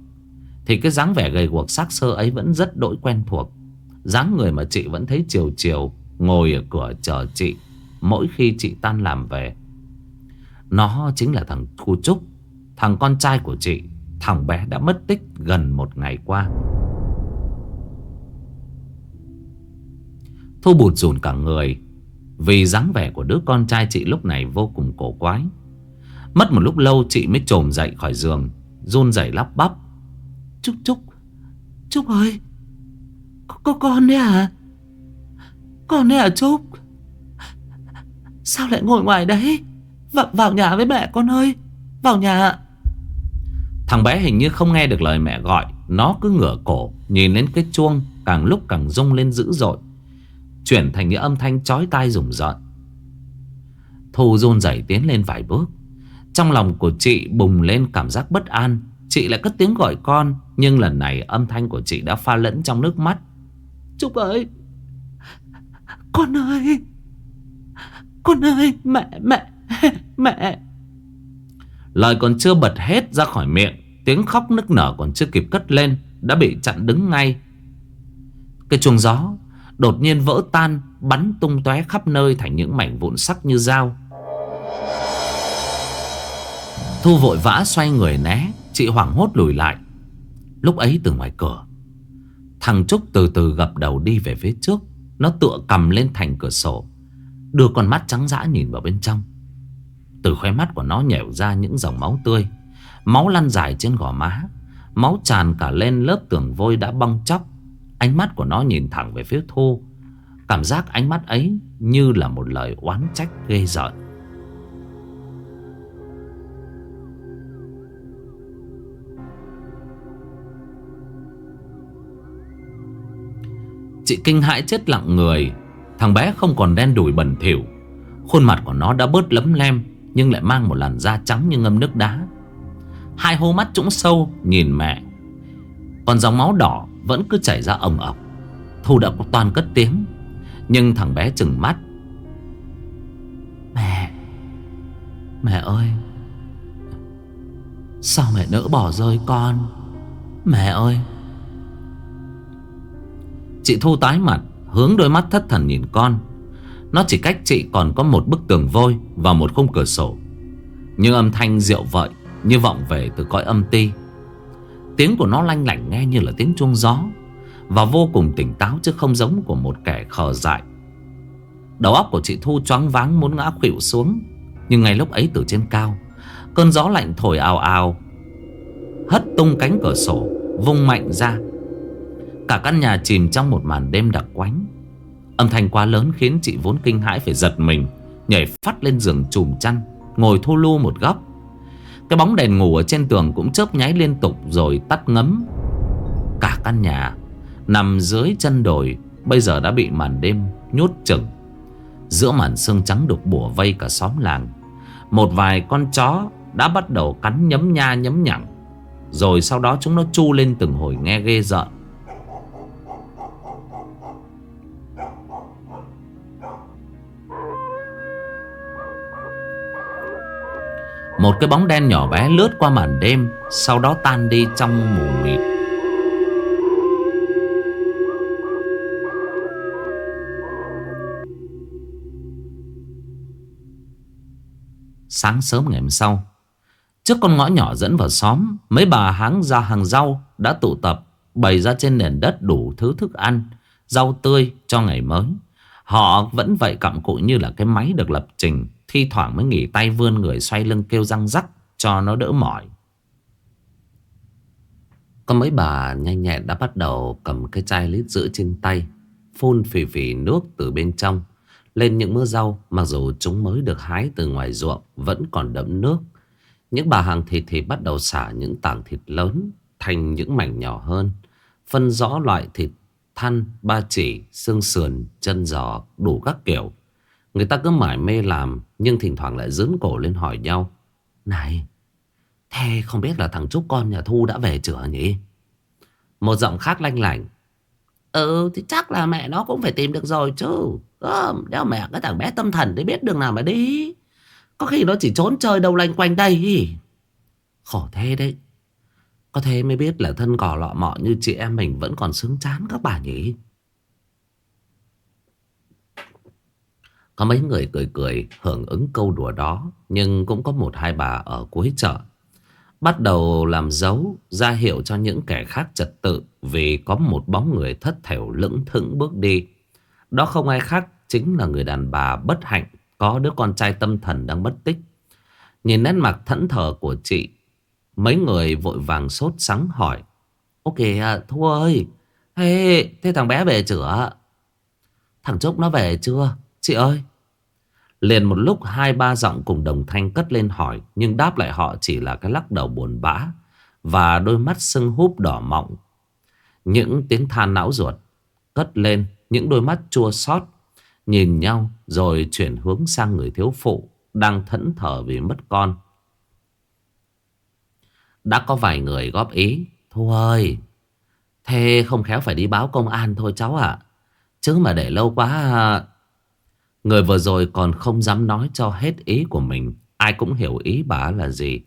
Thì cái dáng vẻ gầy guộc xác sơ ấy vẫn rất đỗi quen thuộc. Dáng người mà chị vẫn thấy chiều chiều, Ngồi ở cửa chờ chị Mỗi khi chị tan làm về. Nó chính là thằng Thu Trúc, Thằng con trai của chị. Thằng bé đã mất tích gần một ngày qua. Thu bụt rùn cả người, Vì dáng vẻ của đứa con trai chị lúc này vô cùng cổ quái. Mất một lúc lâu, chị mới trồm dậy khỏi giường, Run rẩy lắp bắp. Trúc Trúc Trúc ơi, Có con đấy à? Con đấy à Trúc? Sao lại ngồi ngoài đấy? V, vào nhà với mẹ con ơi, Vào nhà Thằng bé hình như không nghe được lời mẹ gọi. Nó cứ ngửa cổ, Nhìn lên cái chuông, Càng lúc càng rung lên dữ dội. Chuyển thành những âm thanh chói tai rùng rợn. Thu run rẩy tiến lên vài bước. Trong lòng của chị bùng lên cảm giác bất an. Chị lại cất tiếng gọi con, Nhưng lần này âm thanh của chị đã pha lẫn trong nước mắt. Trúc ơi! Con ơi! Con ơi! Mẹ mẹ! Mẹ! Lời còn chưa bật hết ra khỏi miệng, Tiếng khóc nức nở còn chưa kịp cất lên, Đã bị chặn đứng ngay. Cái chuông gió Đột nhiên vỡ tan, Bắn tung tóe khắp nơi thành những mảnh vụn sắc như dao. Thu vội vã xoay người né, Chị hoảng hốt lùi lại. Lúc ấy từ ngoài cửa, Thằng Trúc từ từ gập đầu đi về phía trước. Nó tựa cầm lên thành cửa sổ, Đưa con mắt trắng dã nhìn vào bên trong từ khóe mắt của nó nhẻo ra những dòng máu tươi. Máu lăn dài trên gò má. Máu tràn cả lên lớp tường vôi đã bong chóc. Ánh mắt của nó nhìn thẳng về phía Thu. Cảm giác ánh mắt ấy như là một lời oán trách ghê rợn. Chị kinh hãi chết lặng người. Thằng bé không còn đen đủi bẩn thỉu. Khuôn mặt của nó đã bớt lấm lem nhưng lại mang một làn da trắng như ngâm nước đá. Hai hô mắt trũng sâu, nhìn mẹ. Còn dòng máu đỏ vẫn cứ chảy ra ồng ọc Thu đã có toàn cất tiếng, Nhưng thằng bé chừng mắt. Mẹ Mẹ ơi, Sao mẹ nỡ bỏ rơi con? Mẹ ơi. Chị Thu tái mặt, Hướng đôi mắt thất thần nhìn con. Nó chỉ cách chị còn có một bức tường vôi Và một khung cửa sổ. Nhưng âm thanh rượu vợi, Như vọng về từ cõi âm ti. Tiếng của nó lanh lảnh nghe như là tiếng chuông gió Và vô cùng tỉnh táo Chứ không giống của một kẻ khờ dại. Đầu óc của chị Thu choáng váng muốn ngã khuỵu xuống, Nhưng ngay lúc ấy từ trên cao, Cơn gió lạnh thổi ào ào, Hất tung cánh cửa sổ, Vung mạnh ra. Cả căn nhà chìm trong một màn đêm đặc quánh. Âm thanh quá lớn khiến chị vốn kinh hãi phải giật mình, Nhảy phát lên giường chùm chăn, Ngồi thu lu một góc. Cái bóng đèn ngủ ở trên tường cũng chớp nháy liên tục rồi tắt ngấm. Cả căn nhà Nằm dưới chân đồi, Bây giờ đã bị màn đêm nhốt chừng Giữa màn sương trắng đục bùa vây cả xóm làng, Một vài con chó đã bắt đầu cắn nhấm nha nhấm nhặng Rồi sau đó chúng nó chu lên từng hồi nghe ghê rợn. Một cái bóng đen nhỏ bé lướt qua màn đêm, Sau đó tan đi trong mù mịt. Sáng sớm ngày hôm sau, Trước con ngõ nhỏ dẫn vào xóm, Mấy bà háng ra hàng rau Đã tụ tập, Bày ra trên nền đất đủ thứ thức ăn, Rau tươi cho ngày mới. Họ vẫn vậy cặm cụi như là cái máy được lập trình. Thi thoảng mới nghỉ tay vươn người xoay lưng kêu răng rắc Cho nó đỡ mỏi. Có mấy bà nhanh nhẹn đã bắt đầu cầm cái chai lít giữ trên tay Phun phì phì nước từ bên trong Lên những mưa rau Mặc dù chúng mới được hái từ ngoài ruộng Vẫn còn đẫm nước. Những bà hàng thịt thì bắt đầu xả những tảng thịt lớn Thành những mảnh nhỏ hơn Phân rõ loại thịt Thăn, ba chỉ, xương sườn, chân giò Đủ các kiểu. Người ta cứ mải mê làm, Nhưng thỉnh thoảng lại dướn cổ lên hỏi nhau. Này, Thế không biết là thằng Trúc con nhà Thu đã về chưa nhỉ? Một giọng khác lanh lảnh. Ừ thì chắc là mẹ nó cũng phải tìm được rồi chứ. Ờ, không Đeo mẹ cái thằng bé tâm thần để biết đường nào mà đi. Có khi nó chỉ trốn chơi đâu lanh quanh đây. Khổ thế đấy. Có thế mới biết là thân cỏ lọ mọ như chị em mình vẫn còn sướng chán các bà nhỉ? Có mấy người cười cười hưởng ứng câu đùa đó Nhưng cũng có một hai bà ở cuối chợ. Bắt đầu làm dấu ra hiệu cho những kẻ khác trật tự Vì có một bóng người thất thểu lững thững bước đi. Đó không ai khác chính là người đàn bà bất hạnh Có đứa con trai tâm thần đang mất tích. Nhìn nét mặt thẫn thờ của chị Mấy người vội vàng sốt sắng hỏi. Ok à, Thu ơi. Thế, thế thằng bé về chưa Thằng Trúc nó về chưa? Chị ơi. Liền một lúc hai ba giọng cùng đồng thanh cất lên hỏi, Nhưng đáp lại họ chỉ là cái lắc đầu buồn bã Và đôi mắt sưng húp đỏ mọng. Những tiếng than não ruột Cất lên, những đôi mắt chua xót Nhìn nhau rồi chuyển hướng sang người thiếu phụ Đang thẫn thờ vì mất con. Đã có vài người góp ý, Thu ơi, Thế không khéo phải đi báo công an thôi cháu ạ. Chứ mà để lâu quá Người vừa rồi còn không dám nói cho hết ý của mình. Ai cũng hiểu ý bà là gì.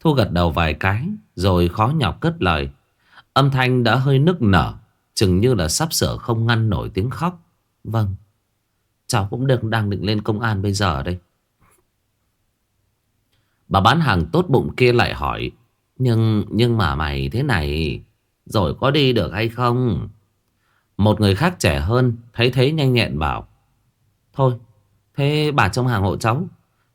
Thu gật đầu vài cái, rồi khó nhọc cất lời. Âm thanh đã hơi nức nở, chừng như là sắp sửa không ngăn nổi tiếng khóc. Vâng, cháu cũng được đang định lên công an bây giờ đây. Bà bán hàng tốt bụng kia lại hỏi. Nhưng, nhưng mà mày thế này, rồi có đi được hay không? Một người khác trẻ hơn, thấy thế nhanh nhẹn bảo. Thôi, Thế bà trông hàng hộ cháu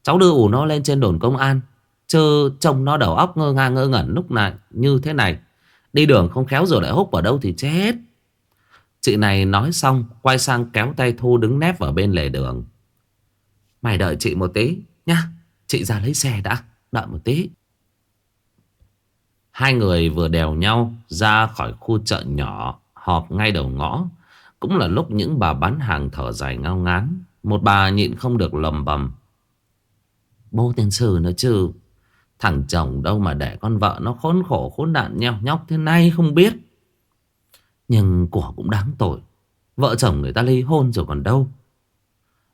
Cháu đưa ủ nó lên trên đồn công an Chứ trông nó đầu óc ngơ ngang ngơ ngẩn lúc này như thế này. Đi đường không khéo rồi lại hút vào đâu thì chết. Chị này nói xong, Quay sang kéo tay Thu đứng nép vào bên lề đường. Mày đợi chị một tí nhá, Chị ra lấy xe đã, Đợi một tí. Hai người vừa đèo nhau ra khỏi khu chợ nhỏ, Họp ngay đầu ngõ. Cũng là lúc những bà bán hàng thở dài ngao ngán một bà nhịn không được lầm bầm. Bố tiền sử nữa chứ Thằng chồng đâu mà để con vợ nó khốn khổ, khốn nạn nheo nhóc thế này không biết. Nhưng của cũng đáng tội. Vợ chồng người ta ly hôn rồi còn đâu.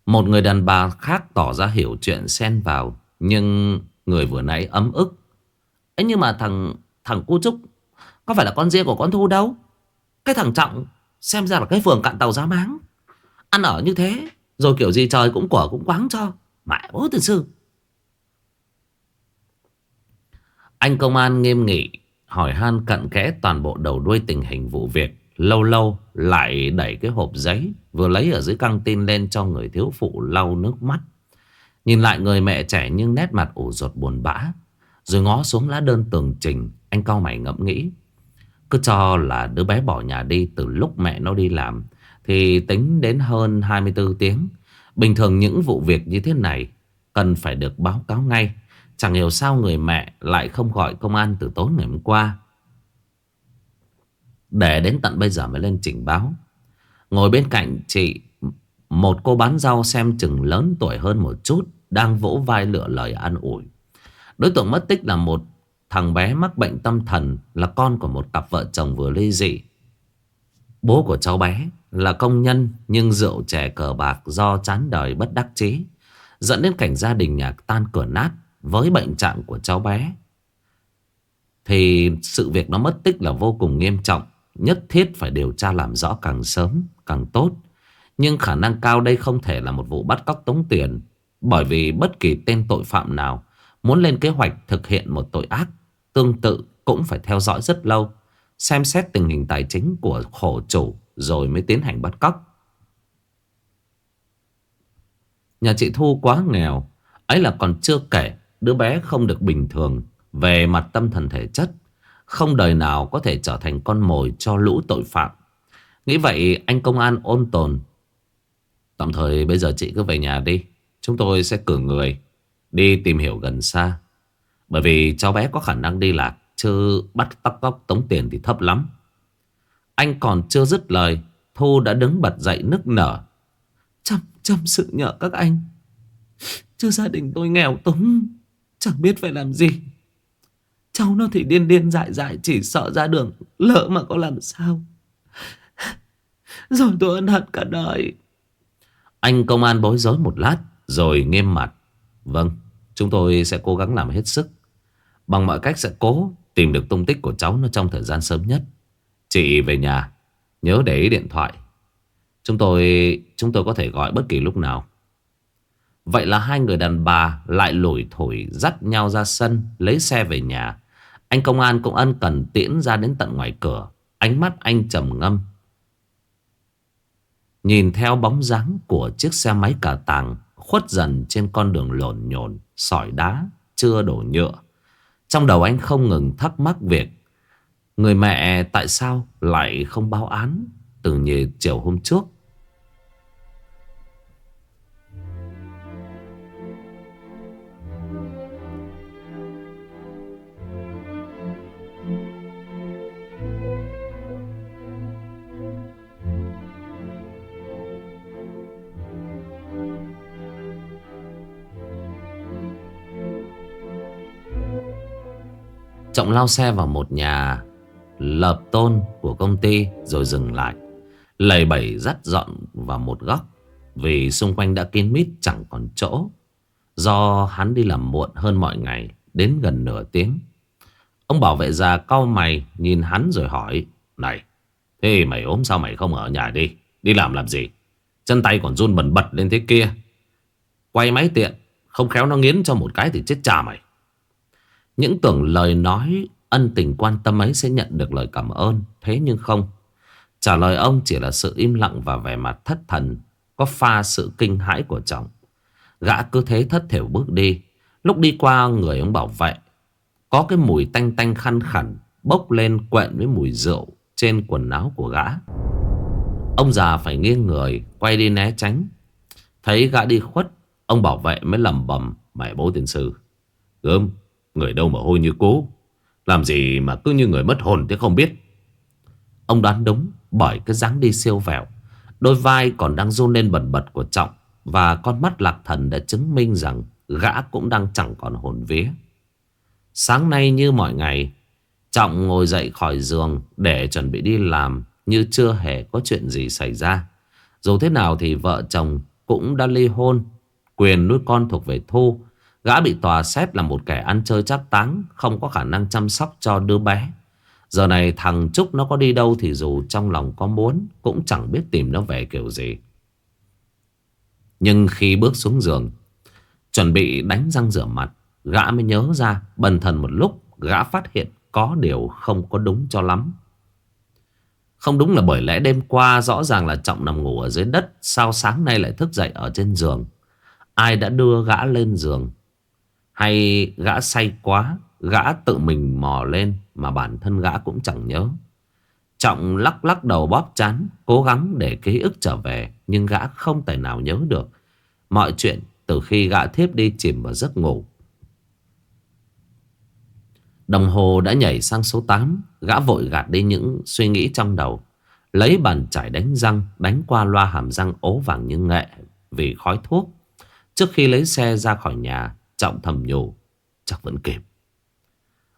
Một người đàn bà khác tỏ ra hiểu chuyện xen vào, Nhưng người vừa nãy ấm ức. Ấy nhưng mà thằng thằng cu trúc, có phải là con riêng của con thu đâu? Cái thằng trọng, xem ra là cái phường cạn tàu giá máng. Ăn ở như thế rồi kiểu gì trời cũng quả cũng quáng cho. Mẹ bố từ sư anh công an nghiêm nghị hỏi han cận kẽ toàn bộ đầu đuôi tình hình vụ việc. Lâu lâu lại đẩy cái hộp giấy vừa lấy ở dưới căng tin lên cho người thiếu phụ lau nước mắt. Nhìn lại người mẹ trẻ nhưng nét mặt ủ rột buồn bã. Rồi ngó xuống lá đơn tường trình, Anh cau mày ngẫm nghĩ. Cứ cho là đứa bé bỏ nhà đi Từ lúc mẹ nó đi làm thì tính đến hơn 24 tiếng. Bình thường những vụ việc như thế này Cần phải được báo cáo ngay. Chẳng hiểu sao người mẹ lại không gọi công an từ tối ngày hôm qua. Để đến tận bây giờ mới lên trình báo. Ngồi bên cạnh chị, Một cô bán rau xem chừng lớn tuổi hơn một chút, Đang vỗ vai lựa lời an ủi. Đối tượng mất tích là một thằng bé mắc bệnh tâm thần, là con của một cặp vợ chồng vừa ly dị. Bố của cháu bé là công nhân nhưng rượu chè cờ bạc do chán đời bất đắc chí dẫn đến cảnh gia đình nhà tan cửa nát với bệnh trạng của cháu bé. Thì sự việc nó mất tích là vô cùng nghiêm trọng, nhất thiết phải điều tra làm rõ càng sớm càng tốt. Nhưng khả năng cao đây không thể là một vụ bắt cóc tống tiền bởi vì bất kỳ tên tội phạm nào Muốn lên kế hoạch thực hiện một tội ác Tương tự cũng phải theo dõi rất lâu Xem xét tình hình tài chính của khổ chủ rồi mới tiến hành bắt cóc. Nhà chị Thu quá nghèo, Ấy là còn chưa kể Đứa bé không được bình thường Về mặt tâm thần thể chất, Không đời nào có thể trở thành con mồi cho lũ tội phạm. Nghĩ vậy, anh công an ôn tồn. Tạm thời bây giờ chị cứ về nhà đi, Chúng tôi sẽ cử người Đi tìm hiểu gần xa. Bởi vì cháu bé có khả năng đi lạc, Chứ bắt tóc góc tống tiền thì thấp lắm. Anh còn chưa dứt lời, Thu đã đứng bật dậy nức nở. Chăm chăm sự nhờ các anh. Chứ gia đình tôi nghèo túng, Chẳng biết phải làm gì. Cháu nó thì điên điên dại dại, Chỉ sợ ra đường Lỡ mà có làm sao. Rồi tôi ân hận cả đời. Anh công an bối rối một lát, Rồi nghiêm mặt. Vâng Chúng tôi sẽ cố gắng làm hết sức. Bằng mọi cách sẽ cố tìm được tung tích của cháu nó trong thời gian sớm nhất. Chị về nhà Nhớ để ý điện thoại. Chúng tôi chúng tôi có thể gọi bất kỳ lúc nào. Vậy là hai người đàn bà lại lủi thổi dắt nhau ra sân Lấy xe về nhà. Anh công an cũng ân cần tiễn ra đến tận ngoài cửa. Ánh mắt anh trầm ngâm. Nhìn theo bóng dáng của chiếc xe máy cà tàng Khuất dần trên con đường lộn nhộn sỏi đá, chưa đổ nhựa. Trong đầu anh không ngừng thắc mắc việc Người mẹ tại sao lại không báo án từ như chiều hôm trước? Trọng lao xe vào một nhà lợp tôn của công ty rồi dừng lại. Lầy bẩy dắt dọn vào một góc, vì xung quanh đã kín mít chẳng còn chỗ. Do hắn đi làm muộn hơn mọi ngày, đến gần nửa tiếng. Ông bảo vệ già cau mày, nhìn hắn rồi hỏi, Này, thế mày ốm sao mày không ở nhà đi Đi làm làm gì Chân tay còn run bẩn bật lên thế kia Quay máy tiện, Không khéo nó nghiến cho một cái thì chết cha mày những tưởng lời nói ân tình quan tâm ấy sẽ nhận được lời cảm ơn. Thế nhưng không. Trả lời ông chỉ là sự im lặng và vẻ mặt thất thần. Có pha sự kinh hãi của chồng. Gã cứ thế thất thểu bước đi. Lúc đi qua người ông bảo vệ. Có cái mùi tanh tanh khăn khẩn bốc lên quện với mùi rượu trên quần áo của gã. Ông già phải nghiêng người quay đi né tránh. Thấy gã đi khuất, ông bảo vệ mới lầm bầm mày bố tiền sư. Gớm, Người đâu mà hôi như cố làm gì mà cứ như người mất hồn thế không biết. Ông đoán đúng, Bởi cái dáng đi siêu vẹo, Đôi vai còn đang run lên bẩn bật của Trọng Và con mắt lạc thần đã chứng minh rằng Gã cũng đang chẳng còn hồn vía. Sáng nay như mọi ngày, Trọng ngồi dậy khỏi giường Để chuẩn bị đi làm Như chưa hề có chuyện gì xảy ra. Dù thế nào thì vợ chồng Cũng đã ly hôn, Quyền nuôi con thuộc về Thu Gã bị tòa xét là một kẻ ăn chơi chắc táng, Không có khả năng chăm sóc cho đứa bé. Giờ này thằng Trúc nó có đi đâu Thì dù trong lòng có muốn, Cũng chẳng biết tìm nó về kiểu gì. Nhưng khi bước xuống giường, Chuẩn bị đánh răng rửa mặt, Gã mới nhớ ra Bần thần một lúc, Gã phát hiện có điều không có đúng cho lắm. Không đúng là bởi lẽ đêm qua Rõ ràng là Trọng nằm ngủ ở dưới đất, Sao sáng nay lại thức dậy ở trên giường. Ai đã đưa gã lên giường? Hay gã say quá, Gã tự mình mò lên Mà bản thân gã cũng chẳng nhớ. Trọng lắc lắc đầu bóp chán, Cố gắng để ký ức trở về, Nhưng gã không thể nào nhớ được. Mọi chuyện từ khi gã thiếp đi chìm vào giấc ngủ. Đồng hồ đã nhảy sang số 8 Gã vội gạt đi những suy nghĩ trong đầu. Lấy bàn chải đánh răng, Đánh qua loa hàm răng ố vàng như nghệ Vì khói thuốc. Trước khi lấy xe ra khỏi nhà Trọng thầm nhủ. Chắc vẫn kịp.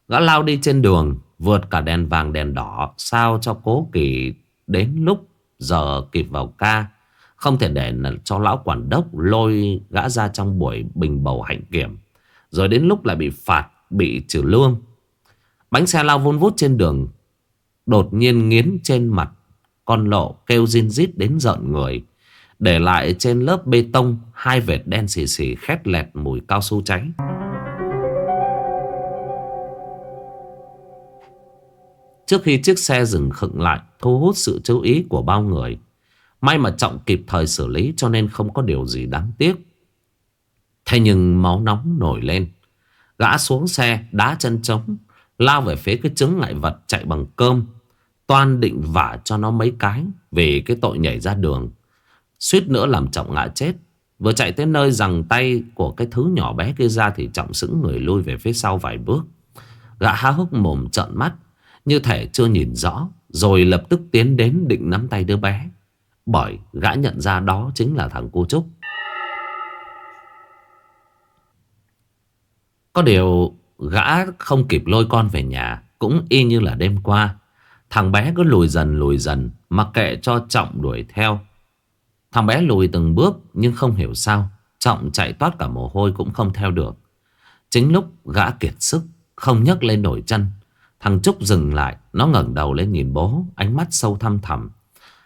Gã lao đi trên đường, Vượt cả đèn vàng đèn đỏ, Sao cho cố kỳ đến lúc Giờ kịp vào ca. Không thể để cho lão quản đốc Lôi gã ra trong buổi bình bầu hạnh kiểm. Rồi đến lúc lại bị phạt, Bị trừ lương. Bánh xe lao vun vút trên đường, Đột nhiên nghiến trên mặt, Con lộ kêu zin rít đến giận người. Để lại trên lớp bê tông Hai vệt đen xì xì khét lẹt mùi cao su cháy Trước khi chiếc xe dừng khựng lại, Thu hút sự chú ý của bao người, May mà Trọng kịp thời xử lý Cho nên không có điều gì đáng tiếc. Thế nhưng máu nóng nổi lên, Gã xuống xe, đá chân trống, Lao về phía cái trứng ngại vật chạy bằng cơm, Toan định vả cho nó mấy cái Vì cái tội nhảy ra đường. Suýt nữa làm Trọng ngã chết. Vừa chạy tới nơi rằng tay của cái thứ nhỏ bé kia ra Thì Trọng sững người lui về phía sau vài bước. Gã há hốc mồm trợn mắt, Như thể chưa nhìn rõ, Rồi lập tức tiến đến định nắm tay đứa bé. Bởi gã nhận ra đó chính là thằng cô Trúc. Có điều Gã không kịp lôi con về nhà, Cũng y như là đêm qua. Thằng bé cứ lùi dần lùi dần, Mặc kệ cho Trọng đuổi theo. Thằng bé lùi từng bước Nhưng không hiểu sao Trọng chạy toát cả mồ hôi cũng không theo được. Chính lúc gã kiệt sức, Không nhấc lên nổi chân, Thằng Trúc dừng lại, Nó ngẩng đầu lên nhìn bố, Ánh mắt sâu thăm thẳm.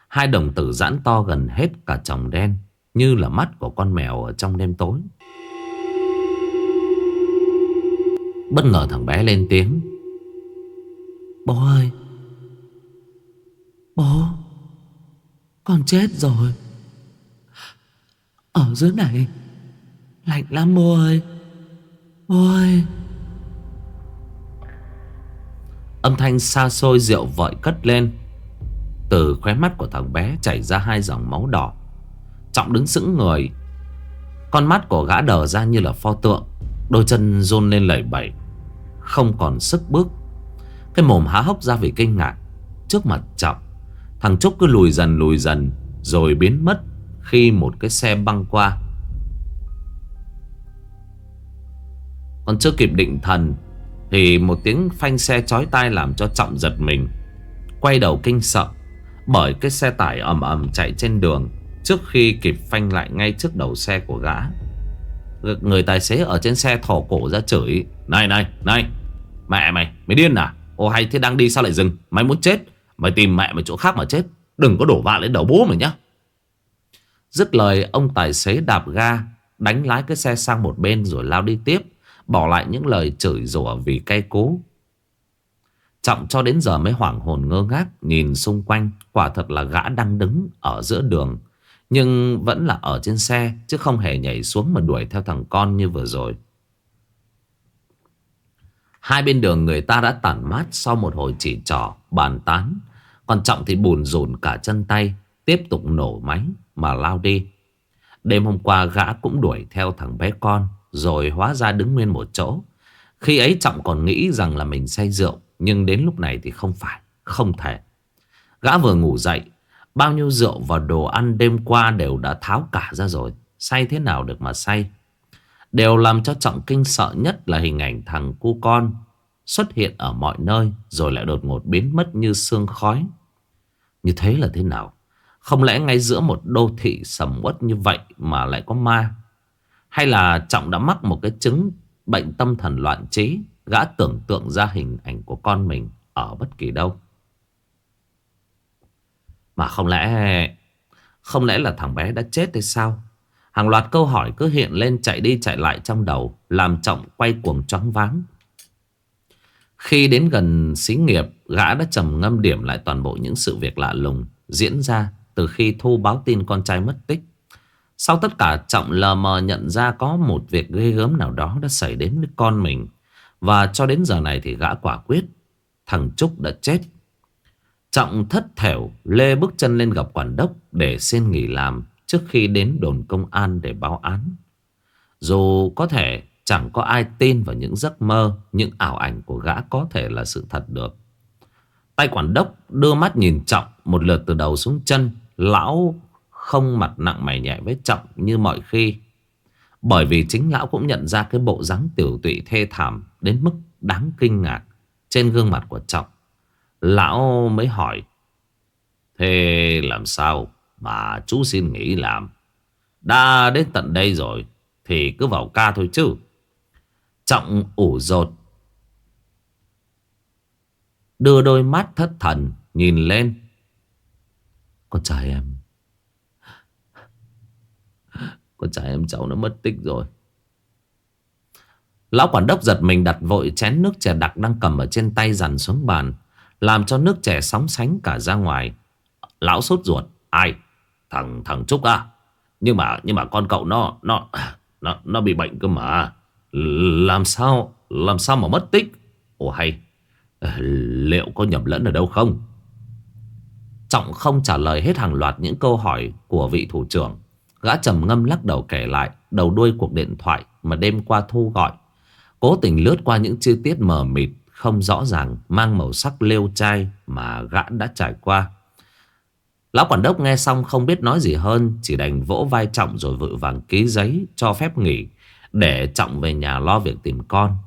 Hai đồng tử giãn to gần hết cả tròng đen, Như là mắt của con mèo ở trong đêm tối. Bất ngờ thằng bé lên tiếng. Bố ơi! Bố! Con chết rồi! Ở dưới này. Lạnh lắm, bố ơi. Ôi Âm thanh xa xôi rượu vợi cất lên. Từ khóe mắt của thằng bé chảy ra hai dòng máu đỏ. Trọng đứng sững người. Con mắt của gã đờ ra như là pho tượng. Đôi chân run lên lẩy bẩy. Không còn sức bước. Cái mồm há hốc ra vì kinh ngạc. Trước mặt Trọng, Thằng Trúc cứ lùi dần lùi dần, Rồi biến mất. Khi một cái xe băng qua. Còn chưa kịp định thần, Thì một tiếng phanh xe chói tai làm cho Trọng giật mình. Quay đầu kinh sợ, Bởi cái xe tải ầm ầm chạy trên đường Trước khi kịp phanh lại ngay trước đầu xe của gã. Người tài xế ở trên xe thỏ cổ ra chửi, Này này này, Mẹ mày mày điên à? Ô hay thế đang đi sao lại dừng? Mày muốn chết, Mày tìm mẹ mày chỗ khác mà chết. Đừng có đổ vạ lên đầu bố mày nhá. Dứt lời, ông tài xế đạp ga, Đánh lái cái xe sang một bên rồi lao đi tiếp, Bỏ lại những lời chửi rủa vì cay cú Trọng cho đến giờ mới hoảng hồn ngơ ngác, Nhìn xung quanh, Quả thật là gã đang đứng ở giữa đường. Nhưng vẫn là ở trên xe, Chứ không hề nhảy xuống mà đuổi theo thằng con như vừa rồi. Hai bên đường người ta đã tản mát Sau một hồi chỉ trỏ, bàn tán. Còn Trọng thì bùn rùn cả chân tay Tiếp tục nổ máy mà lao đi. Đêm hôm qua, gã cũng đuổi theo thằng bé con, Rồi hóa ra đứng nguyên một chỗ. Khi ấy Trọng còn nghĩ rằng là mình say rượu, Nhưng đến lúc này thì không phải, Không thể. Gã vừa ngủ dậy, Bao nhiêu rượu và đồ ăn đêm qua đều đã tháo cả ra rồi, Say thế nào được mà say. Điều làm cho Trọng kinh sợ nhất là hình ảnh thằng cu con Xuất hiện ở mọi nơi, Rồi lại đột ngột biến mất như sương khói. Như thế là thế nào? Không lẽ ngay giữa một đô thị sầm uất như vậy Mà lại có ma? Hay là Trọng đã mắc một cái chứng bệnh tâm thần loạn trí, Gã tưởng tượng ra hình ảnh của con mình ở bất kỳ đâu? Mà không lẽ Không lẽ là thằng bé đã chết hay sao? Hàng loạt câu hỏi cứ hiện lên chạy đi chạy lại trong đầu, Làm Trọng quay cuồng choáng váng. Khi đến gần xí nghiệp, Gã đã trầm ngâm điểm lại toàn bộ những sự việc lạ lùng Diễn ra từ khi Thu báo tin con trai mất tích Sau tất cả Trọng lờ mờ nhận ra có một việc ghê gớm nào đó đã xảy đến với con mình Và cho đến giờ này thì gã quả quyết Thằng Trúc đã chết Trọng thất thểu lê bước chân lên gặp quản đốc để xin nghỉ làm trước khi đến đồn công an để báo án. Dù có thể chẳng có ai tin vào những giấc mơ, những ảo ảnh của gã có thể là sự thật được. Tay quản đốc đưa mắt nhìn Trọng một lượt từ đầu xuống chân. Lão không mặt nặng mày nhẹ với Trọng như mọi khi. Bởi vì chính lão cũng nhận ra cái bộ dáng tiểu tụy thê thảm đến mức đáng kinh ngạc trên gương mặt của Trọng. Lão mới hỏi. Thế làm sao mà chú xin nghỉ làm? Đã đến tận đây rồi thì cứ vào ca thôi chứ. Trọng ủ rột. Đưa đôi mắt thất thần nhìn lên. Con trai em. Con trai em cháu nó mất tích rồi. Lão quản đốc giật mình đặt vội chén nước chè đặc đang cầm ở trên tay dằn xuống bàn. Làm cho nước chè sóng sánh cả ra ngoài. Lão sốt ruột. Ai? Thằng thằng Trúc à? Nhưng mà nhưng mà con cậu nó Nó nó, nó bị bệnh cơ mà. Làm sao Làm sao mà mất tích? Ồ hay. Liệu có nhầm lẫn ở đâu không? Trọng không trả lời hết hàng loạt những câu hỏi của vị thủ trưởng. Gã trầm ngâm lắc đầu kể lại đầu đuôi cuộc điện thoại mà đêm qua Thu gọi. Cố tình lướt qua những chi tiết mờ mịt không rõ ràng mang màu sắc lêu chai mà gã đã trải qua. Lão quản đốc nghe xong không biết nói gì hơn, chỉ đành vỗ vai Trọng rồi vội vàng ký giấy cho phép nghỉ để Trọng về nhà lo việc tìm con.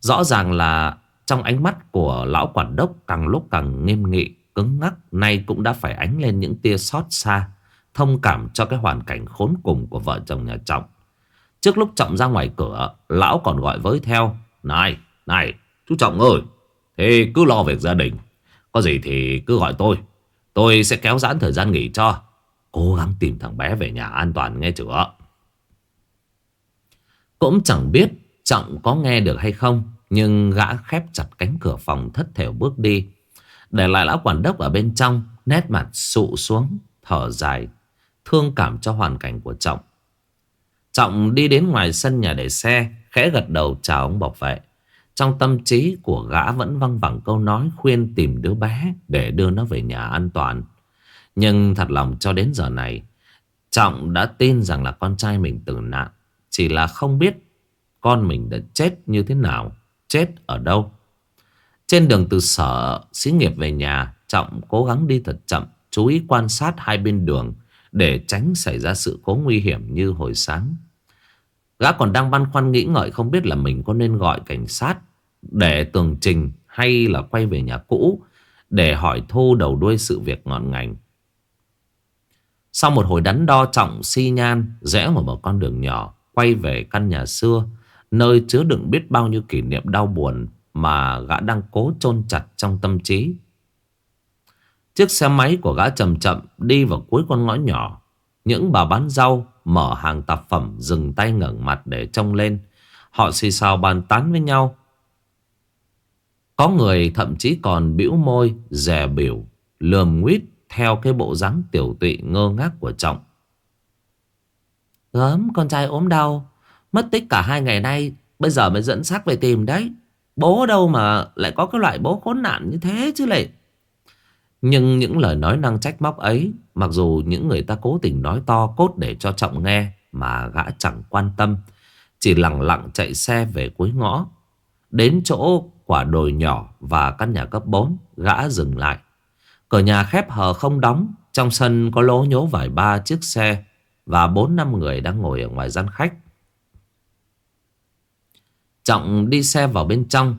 Rõ ràng là trong ánh mắt của lão quản đốc càng lúc càng nghiêm nghị, cứng ngắc, nay cũng đã phải ánh lên những tia xót xa, thông cảm cho cái hoàn cảnh khốn cùng của vợ chồng nhà Trọng. Trước lúc Trọng ra ngoài cửa, lão còn gọi với theo, Này, này, Chú Trọng ơi thì cứ lo việc gia đình Có gì thì cứ gọi tôi Tôi sẽ kéo giãn thời gian nghỉ cho Cố gắng tìm thằng bé về nhà an toàn nghe chưa Cũng chẳng biết Trọng có nghe được hay không Nhưng gã khép chặt cánh cửa phòng thất thểu bước đi để lại lão quản đốc ở bên trong Nét mặt sụ xuống Thở dài Thương cảm cho hoàn cảnh của Trọng Trọng đi đến ngoài sân nhà để xe Khẽ gật đầu chào ông bảo vệ trong tâm trí của gã vẫn văng vẳng câu nói khuyên tìm đứa bé để đưa nó về nhà an toàn. Nhưng thật lòng cho đến giờ này, Trọng đã tin rằng là con trai mình tử nạn. Chỉ là không biết con mình đã chết như thế nào, chết ở đâu. Trên đường từ sở xí nghiệp về nhà, Trọng cố gắng đi thật chậm, chú ý quan sát hai bên đường để tránh xảy ra sự cố nguy hiểm như hồi sáng. Gã còn đang băn khoăn nghĩ ngợi không biết là mình có nên gọi cảnh sát để tường trình hay là quay về nhà cũ để hỏi thu đầu đuôi sự việc ngọn ngành. Sau một hồi đắn đo trọng si nhan rẽ vào một con đường nhỏ quay về căn nhà xưa nơi chứa đựng biết bao nhiêu kỷ niệm đau buồn mà gã đang cố chôn chặt trong tâm trí. Chiếc xe máy của gã chậm chậm đi vào cuối con ngõ nhỏ. Những bà bán rau mở hàng tạp phẩm dừng tay ngẩng mặt để trông lên. Họ xì xào bàn tán với nhau có người thậm chí còn bĩu môi, dè biểu, lườm nguyết theo cái bộ dáng tiểu tụy ngơ ngác của Trọng. Gớm, con trai ốm đau, mất tích cả hai ngày nay, bây giờ mới dẫn xác về tìm đấy. Bố đâu mà lại có cái loại bố khốn nạn như thế chứ lệ. Nhưng những lời nói năng trách móc ấy, mặc dù những người ta cố tình nói to cốt để cho Trọng nghe, mà gã chẳng quan tâm. Chỉ lặng lặng chạy xe về cuối ngõ. Đến chỗ quả đồi nhỏ và căn nhà cấp 4 Gã dừng lại Cửa nhà khép hờ không đóng Trong sân có lố nhố vài ba chiếc xe Và bốn năm người đang ngồi ở ngoài gian khách Trọng đi xe vào bên trong.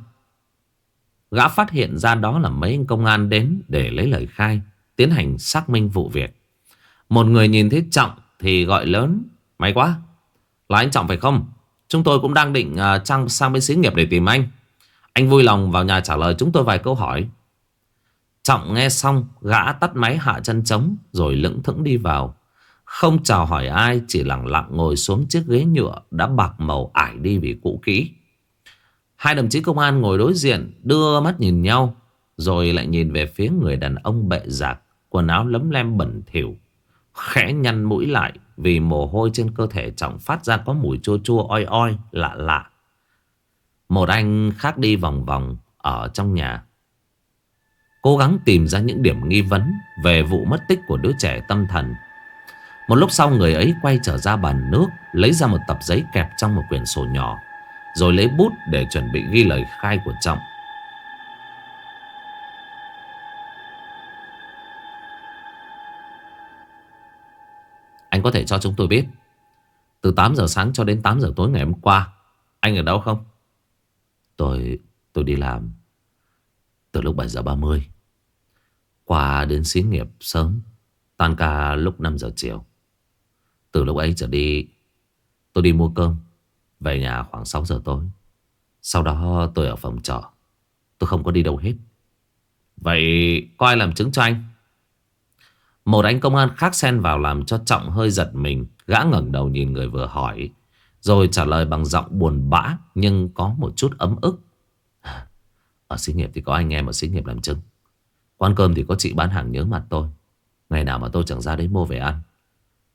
Gã phát hiện ra đó là mấy anh công an đến để lấy lời khai Tiến hành xác minh vụ việc. Một người nhìn thấy Trọng thì gọi lớn May quá Là anh Trọng phải không? Chúng tôi cũng đang định uh, trang sang bên xí nghiệp để tìm anh. Anh vui lòng vào nhà trả lời chúng tôi vài câu hỏi. Trọng nghe xong Gã tắt máy hạ chân trống Rồi lững thững đi vào. Không chào hỏi ai Chỉ lặng lặng ngồi xuống chiếc ghế nhựa Đã bạc màu ải đi vì cũ kỹ. Hai đồng chí công an ngồi đối diện, Đưa mắt nhìn nhau, Rồi lại nhìn về phía người đàn ông bệ giạc, Quần áo lấm lem bẩn thỉu, Khẽ nhăn mũi lại Vì mồ hôi trên cơ thể trọng phát ra có mùi chua chua oi oi, lạ lạ. Một anh khác đi vòng vòng Ở trong nhà, Cố gắng tìm ra những điểm nghi vấn Về vụ mất tích của đứa trẻ tâm thần. Một lúc sau, người ấy quay trở ra bàn nước, Lấy ra một tập giấy kẹp trong một quyển sổ nhỏ. Rồi lấy bút để chuẩn bị ghi lời khai của Trọng. Anh có thể cho chúng tôi biết, Từ 8 giờ sáng cho đến 8 giờ tối ngày hôm qua, Anh ở đâu không? Tôi tôi đi làm Từ lúc 7 giờ 30 Qua đến xí nghiệp sớm, Tan ca lúc 5 giờ chiều. Từ lúc ấy trở đi, Tôi đi mua cơm. Về nhà khoảng 6 giờ tối Sau đó tôi ở phòng trọ Tôi không có đi đâu hết Vậy có ai làm chứng cho anh? Một anh công an khác xen vào làm cho Trọng hơi giật mình. Gã ngẩng đầu nhìn người vừa hỏi. Rồi trả lời bằng giọng buồn bã nhưng có một chút ấm ức. Ở xí nghiệp thì có anh em ở xí nghiệp làm chứng. Quán cơm thì có chị bán hàng nhớ mặt tôi. Ngày nào mà tôi chẳng ra đấy mua về ăn.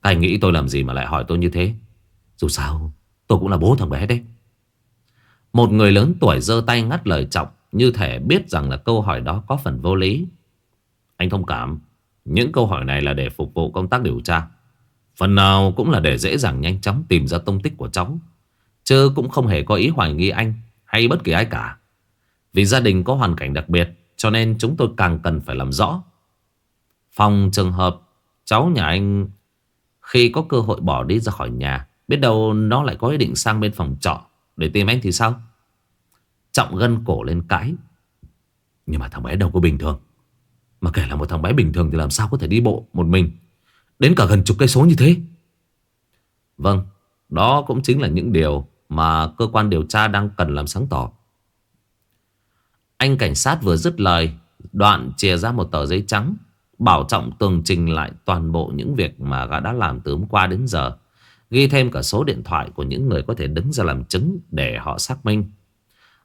Anh nghĩ tôi làm gì mà lại hỏi tôi như thế. Dù sao tôi cũng là bố thằng bé đấy. Một người lớn tuổi giơ tay ngắt lời Trọng như thể biết rằng là câu hỏi đó có phần vô lý. Anh thông cảm. Những câu hỏi này là để phục vụ công tác điều tra Phần nào cũng là để dễ dàng nhanh chóng tìm ra tung tích của cháu Chứ cũng không hề có ý hoài nghi anh Hay bất kỳ ai cả Vì gia đình có hoàn cảnh đặc biệt, Cho nên chúng tôi càng cần phải làm rõ Phòng trường hợp Cháu nhà anh Khi có cơ hội bỏ đi ra khỏi nhà Biết đâu nó lại có ý định sang bên phòng trọ Để tìm anh thì sao? Trọng gân cổ lên cãi. Nhưng mà thằng bé đâu có bình thường. Mà kể là một thằng bé bình thường thì làm sao có thể đi bộ một mình Đến cả gần chục cây số như thế? Vâng Đó cũng chính là những điều Mà cơ quan điều tra đang cần làm sáng tỏ. Anh cảnh sát vừa dứt lời, Đoạn chia ra một tờ giấy trắng, Bảo trọng tường trình lại toàn bộ những việc mà gã đã làm từ hôm qua đến giờ. Ghi thêm cả số điện thoại của những người có thể đứng ra làm chứng để họ xác minh.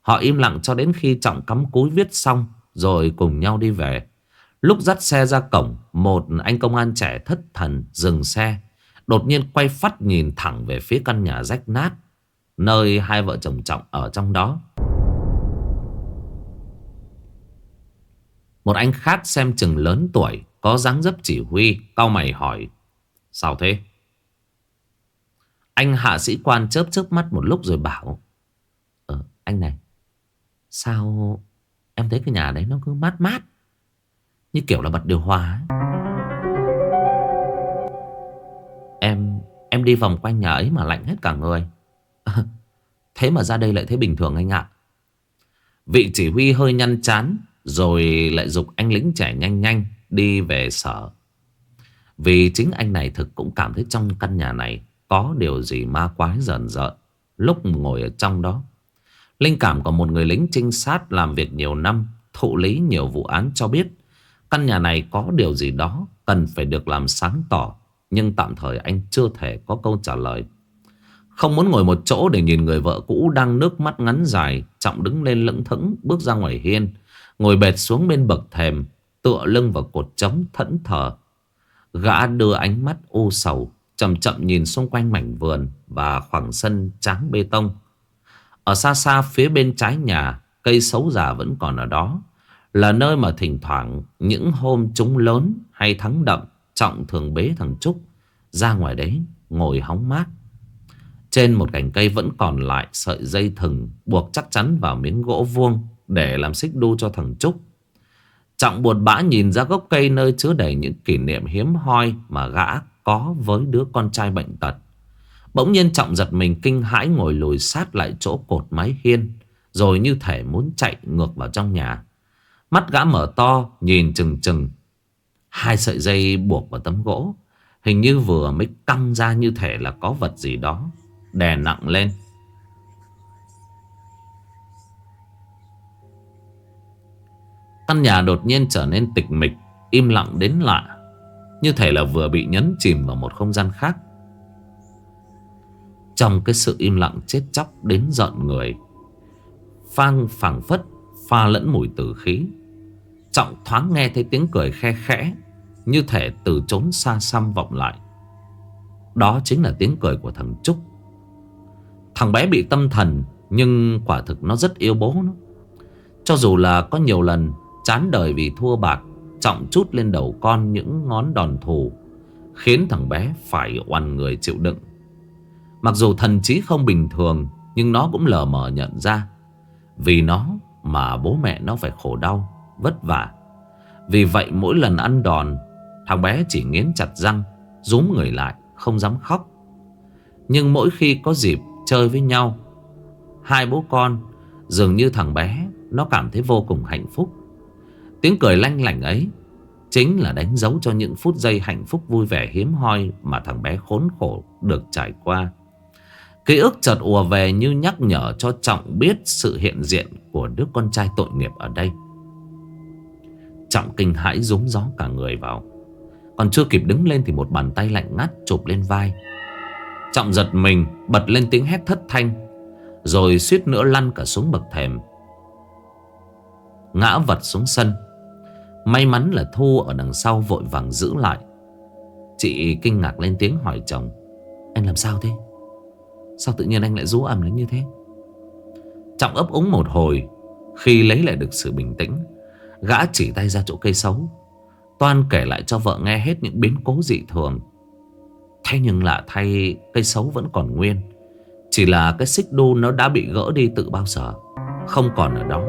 Họ im lặng cho đến khi Trọng cắm cúi viết xong Rồi cùng nhau đi về. Lúc dắt xe ra cổng, Một anh công an trẻ thất thần dừng xe, Đột nhiên quay phát nhìn thẳng về phía căn nhà rách nát, Nơi hai vợ chồng Trọng ở trong đó. Một anh khác xem chừng lớn tuổi, Có dáng dấp chỉ huy, cau mày hỏi, Sao thế? Anh hạ sĩ quan chớp chớp mắt một lúc rồi bảo Ờ anh này, Sao em thấy cái nhà đấy nó cứ mát mát, như kiểu là bật điều hòa Em Em đi vòng quanh nhà ấy mà lạnh hết cả người. Thế mà ra đây lại thấy bình thường anh ạ. Vị chỉ huy hơi nhăn chán, Rồi lại dục anh lính trẻ nhanh nhanh Đi về sở. Vì chính anh này thực cũng cảm thấy trong căn nhà này có điều gì ma quái dần dợn Lúc ngồi ở trong đó Linh cảm của một người lính trinh sát Làm việc nhiều năm, Thụ lý nhiều vụ án cho biết, Căn nhà này có điều gì đó cần phải được làm sáng tỏ. Nhưng tạm thời anh chưa thể có câu trả lời. Không muốn ngồi một chỗ để nhìn người vợ cũ đang nước mắt ngắn dài. Trọng đứng lên lững thững, bước ra ngoài hiên. Ngồi bệt xuống bên bậc thềm. Tựa lưng vào cột trống thẫn thờ. Gã đưa ánh mắt u sầu. Chậm chậm nhìn xung quanh mảnh vườn và khoảng sân tráng bê tông. Ở xa xa phía bên trái nhà, cây xấu già vẫn còn ở đó. Là nơi mà thỉnh thoảng những hôm chúng lớn hay thắng đậm Trọng thường bế thằng Trúc ra ngoài đấy ngồi hóng mát. Trên một cành cây vẫn còn lại sợi dây thừng buộc chắc chắn vào miếng gỗ vuông để làm xích đu cho thằng Trúc. Trọng buồn bã nhìn ra gốc cây nơi chứa đầy những kỷ niệm hiếm hoi mà gã có với đứa con trai bệnh tật. Bỗng nhiên Trọng giật mình kinh hãi ngồi lùi sát lại chỗ cột mái hiên, rồi như thể muốn chạy ngược vào trong nhà. Mắt gã mở to, nhìn chừng chừng Hai sợi dây buộc vào tấm gỗ, Hình như vừa mới căng ra như thể là có vật gì đó, Đè nặng lên Căn nhà đột nhiên trở nên tịch mịch, Im lặng đến lạ như thể là vừa bị nhấn chìm vào một không gian khác. Trong cái sự im lặng chết chóc đến giận người, Phang phẳng phất Pha lẫn mùi tử khí. Trọng thoáng nghe thấy tiếng cười khe khẽ, Như thể từ trốn xa xăm vọng lại. Đó chính là tiếng cười của thằng Trúc. Thằng bé bị tâm thần, Nhưng quả thực nó rất yêu bố nó. Cho dù là có nhiều lần Chán đời vì thua bạc Trọng chút lên đầu con những ngón đòn thù, Khiến thằng bé phải oằn người chịu đựng. Mặc dù thần trí không bình thường, Nhưng nó cũng lờ mờ nhận ra. Vì nó mà bố mẹ nó phải khổ đau, Vất vả. Vì vậy mỗi lần ăn đòn, Thằng bé chỉ nghiến chặt răng, Rúm người lại, không dám khóc. Nhưng mỗi khi có dịp chơi với nhau, Hai bố con, Dường như thằng bé Nó cảm thấy vô cùng hạnh phúc. Tiếng cười lanh lảnh ấy Chính là đánh dấu cho những phút giây hạnh phúc vui vẻ hiếm hoi Mà thằng bé khốn khổ được trải qua. Ký ức chợt ùa về như nhắc nhở cho Trọng biết sự hiện diện của đứa con trai tội nghiệp ở đây. Trọng kinh hãi rúng gió cả người vào. Còn chưa kịp đứng lên thì một bàn tay lạnh ngắt chụp lên vai. Trọng giật mình, bật lên tiếng hét thất thanh, Rồi suýt nữa lăn cả xuống bậc thềm. Ngã vật xuống sân. May mắn là Thu ở đằng sau vội vàng giữ lại. Chị kinh ngạc lên tiếng hỏi chồng Anh làm sao thế? Sao tự nhiên anh lại rú ầm lên như thế? Trọng ấp úng một hồi, Khi lấy lại được sự bình tĩnh, Gã chỉ tay ra chỗ cây xấu, Toan kể lại cho vợ nghe hết những biến cố dị thường. Thế nhưng lạ thay, Cây xấu vẫn còn nguyên, Chỉ là cái xích đu nó đã bị gỡ đi tự bao giờ, Không còn ở đó.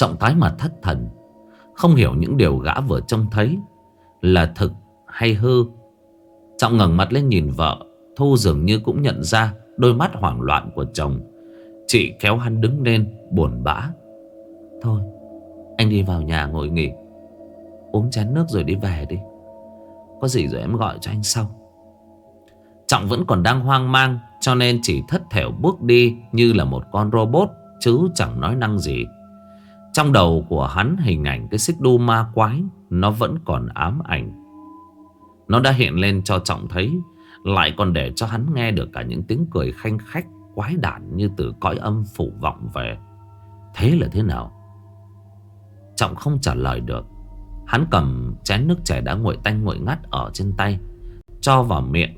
Trọng tái mặt thất thần. Không hiểu những điều gã vừa trông thấy Là thực hay hư. Trọng ngẩng mặt lên nhìn vợ, Thu dường như cũng nhận ra Đôi mắt hoảng loạn của chồng. Chị kéo hắn đứng lên, buồn bã. Thôi, Anh đi vào nhà ngồi nghỉ. Uống chén nước rồi đi về đi. Có gì rồi em gọi cho anh sau. Trọng vẫn còn đang hoang mang, Cho nên chỉ thất thểu bước đi Như là một con robot Chứ chẳng nói năng gì. Trong đầu của hắn hình ảnh Cái xích đu ma quái, Nó vẫn còn ám ảnh. Nó đã hiện lên cho Trọng thấy, Lại còn để cho hắn nghe được cả những tiếng cười khanh khách, Quái đản như từ cõi âm phủ vọng về. Thế là thế nào? Trọng không trả lời được. Hắn cầm chén nước chè đã nguội tanh nguội ngắt ở trên tay, Cho vào miệng,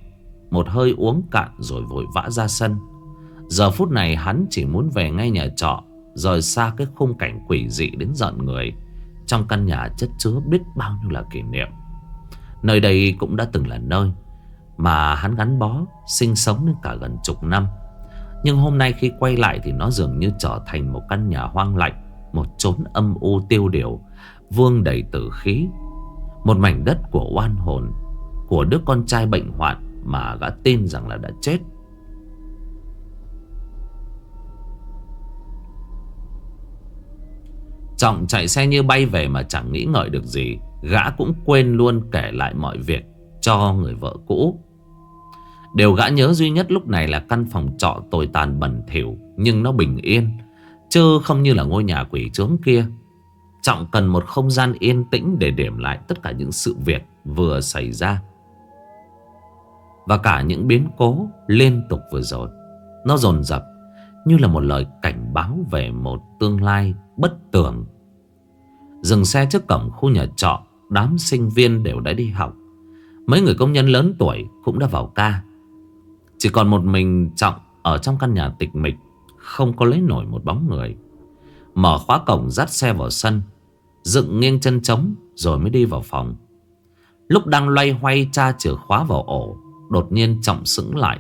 Một hơi uống cạn rồi vội vã ra sân. Giờ phút này hắn chỉ muốn về ngay nhà trọ Rời xa cái khung cảnh quỷ dị đến giận người, Trong căn nhà chất chứa biết bao nhiêu là kỷ niệm. Nơi đây cũng đã từng là nơi Mà hắn gắn bó, Sinh sống đến cả gần chục năm. Nhưng hôm nay khi quay lại Thì nó dường như trở thành một căn nhà hoang lạnh, Một chốn âm u tiêu điều, Vương đầy tử khí. Một mảnh đất của oan hồn Của đứa con trai bệnh hoạn Mà gã tin rằng là đã chết. Trọng chạy xe như bay về mà chẳng nghĩ ngợi được gì Gã cũng quên luôn kể lại mọi việc Cho người vợ cũ Điều gã nhớ duy nhất lúc này là căn phòng trọ tồi tàn bẩn thỉu, Nhưng nó bình yên, Chứ không như là ngôi nhà quỷ trướng kia Trọng cần một không gian yên tĩnh để điểm lại tất cả những sự việc vừa xảy ra. Và cả những biến cố liên tục vừa rồi. Nó dồn dập như là một lời cảnh báo về một tương lai bất tường. Dừng xe trước cổng khu nhà trọ, đám sinh viên đều đã đi học. Mấy người công nhân lớn tuổi cũng đã vào ca. Chỉ còn một mình Trọng ở trong căn nhà tịch mịch, không có lấy nổi một bóng người. Mở khóa cổng dắt xe vào sân Dựng nghiêng chân trống Rồi mới đi vào phòng Lúc đang loay hoay tra chìa khóa vào ổ Đột nhiên trọng sững lại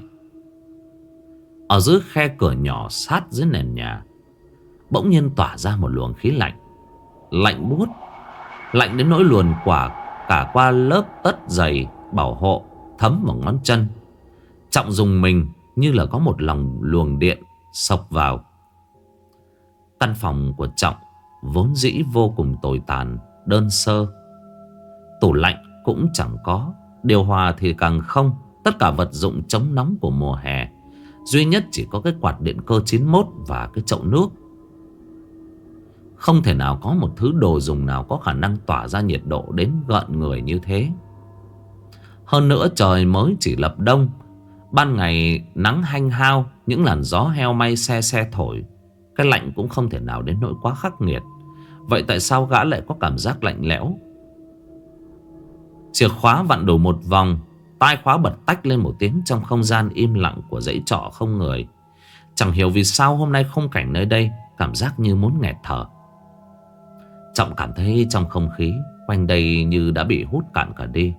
Ở dưới khe cửa nhỏ sát dưới nền nhà Bỗng nhiên tỏa ra một luồng khí lạnh Lạnh buốt, Lạnh đến nỗi luồn quả Cả qua lớp tất dày Bảo hộ thấm vào ngón chân. Trọng dùng mình Như là có một lòng luồng điện Sọc vào. Căn phòng của Trọng Vốn dĩ vô cùng tồi tàn, Đơn sơ. Tủ lạnh cũng chẳng có, Điều hòa thì càng không. Tất cả vật dụng chống nóng của mùa hè, Duy nhất chỉ có cái quạt điện cơ 91 Và cái chậu nước. Không thể nào có một thứ đồ dùng nào Có khả năng tỏa ra nhiệt độ Đến gợn người như thế. Hơn nữa trời mới chỉ lập đông. Ban ngày nắng hanh hao, Những làn gió heo may xe xe thổi. Cái lạnh cũng không thể nào đến nỗi quá khắc nghiệt. Vậy tại sao gã lại có cảm giác lạnh lẽo? Chìa khóa vặn đủ một vòng, Tai khóa bật tách lên một tiếng Trong không gian im lặng của dãy trọ không người. Chẳng hiểu vì sao hôm nay không cảnh nơi đây, Cảm giác như muốn nghẹt thở. Trọng cảm thấy trong không khí, Quanh đây như đã bị hút cạn cả đi.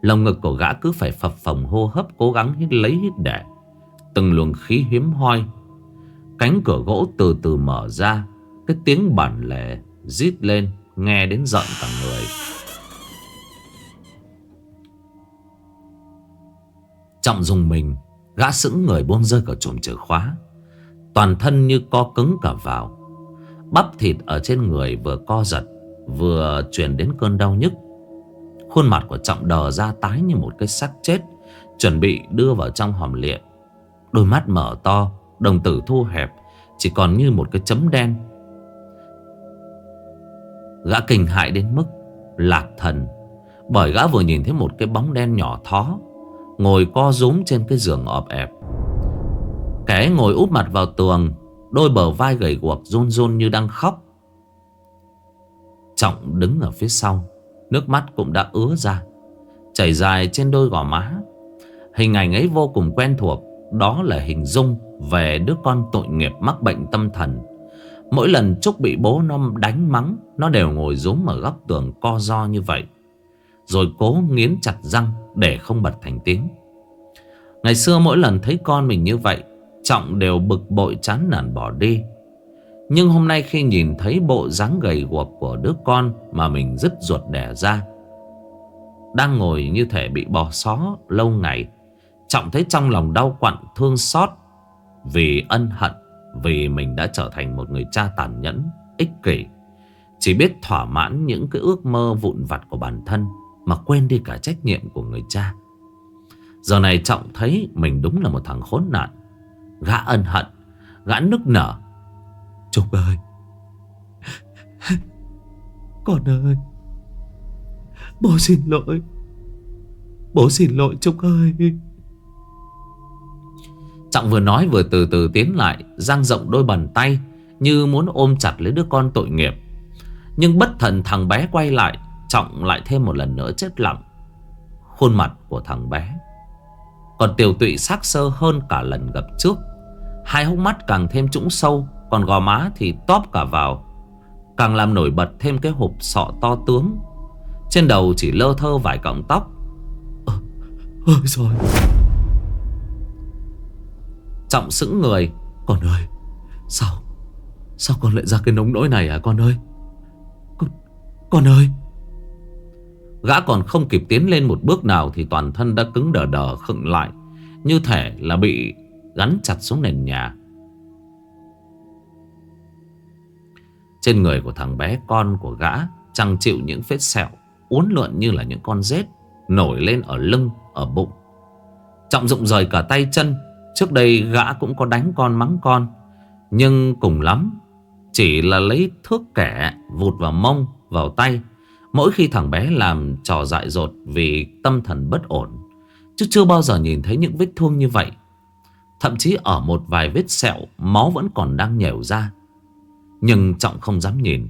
Lồng ngực của gã cứ phải phập phồng hô hấp Cố gắng hít lấy hít để. Từng luồng khí hiếm hoi. Cánh cửa gỗ từ từ mở ra. Cái tiếng bản lệ rít lên, Nghe đến giận cả người. Trọng dùng mình, Gã sững người buông rơi cả chùm chìa khóa. Toàn thân như co cứng cả vào. Bắp thịt ở trên người vừa co giật, Vừa truyền đến cơn đau nhức. Khuôn mặt của Trọng đờ ra tái như một cái xác chết, Chuẩn bị đưa vào trong hòm liệm Đôi mắt mở to, Đồng tử thu hẹp, Chỉ còn như một cái chấm đen. Gã kinh hại đến mức Lạc thần, Bởi gã vừa nhìn thấy một cái bóng đen nhỏ thó, Ngồi co rúm trên cái giường ọp ẹp. Kẻ ngồi úp mặt vào tường Đôi bờ vai gầy guộc run run như đang khóc. Trọng đứng ở phía sau, Nước mắt cũng đã ứa ra, Chảy dài trên đôi gò má. Hình ảnh ấy vô cùng quen thuộc, Đó là hình dung về đứa con tội nghiệp mắc bệnh tâm thần. Mỗi lần Trúc bị bố nó đánh mắng, Nó đều ngồi rúm ở góc tường co do như vậy, Rồi cố nghiến chặt răng Để không bật thành tiếng. Ngày xưa mỗi lần thấy con mình như vậy Trọng đều bực bội chán nản bỏ đi. Nhưng hôm nay khi nhìn thấy bộ dáng gầy guộc của đứa con Mà mình dứt ruột đẻ ra, Đang ngồi như thể bị bò xó lâu ngày, Trọng thấy trong lòng đau quặn, thương xót, Vì ân hận, Vì mình đã trở thành một người cha tàn nhẫn, Ích kỷ. Chỉ biết thỏa mãn những cái ước mơ vụn vặt của bản thân Mà quên đi cả trách nhiệm của người cha. Giờ này Trọng thấy mình đúng là một thằng khốn nạn Gã ân hận Gã nức nở. Trúc ơi. Con ơi. Bố xin lỗi. Bố xin lỗi Trúc ơi. Trọng vừa nói vừa từ từ tiến lại Giang rộng đôi bàn tay Như muốn ôm chặt lấy đứa con tội nghiệp. Nhưng bất thần thằng bé quay lại Trọng lại thêm một lần nữa chết lặng. Khuôn mặt của thằng bé. Còn tiểu tụy xác sơ hơn cả lần gặp trước Hai hốc mắt càng thêm trũng sâu Còn gò má thì tóp cả vào. Càng làm nổi bật thêm cái hộp sọ to tướng. Trên đầu chỉ lơ thơ vài cọng tóc. Ôi ờ, rồi Trọng sững người. Con ơi Sao Sao con lại ra cái nống nỗi này à con ơi? Con Con ơi. Gã còn không kịp tiến lên một bước nào Thì toàn thân đã cứng đờ đờ khựng lại Như thể là bị Gắn chặt xuống nền nhà. Trên người của thằng bé con của gã Chẳng chịu những vết sẹo Uốn lượn như là những con rết Nổi lên ở lưng, ở bụng. Trọng dụng rời cả tay chân Trước đây gã cũng có đánh con mắng con. Nhưng cùng lắm Chỉ là lấy thước kẻ Vụt vào mông, vào tay Mỗi khi thằng bé làm trò dại dột Vì tâm thần bất ổn. Chứ chưa bao giờ nhìn thấy những vết thương như vậy. Thậm chí ở một vài vết sẹo, Máu vẫn còn đang nhèo ra. Nhưng Trọng không dám nhìn.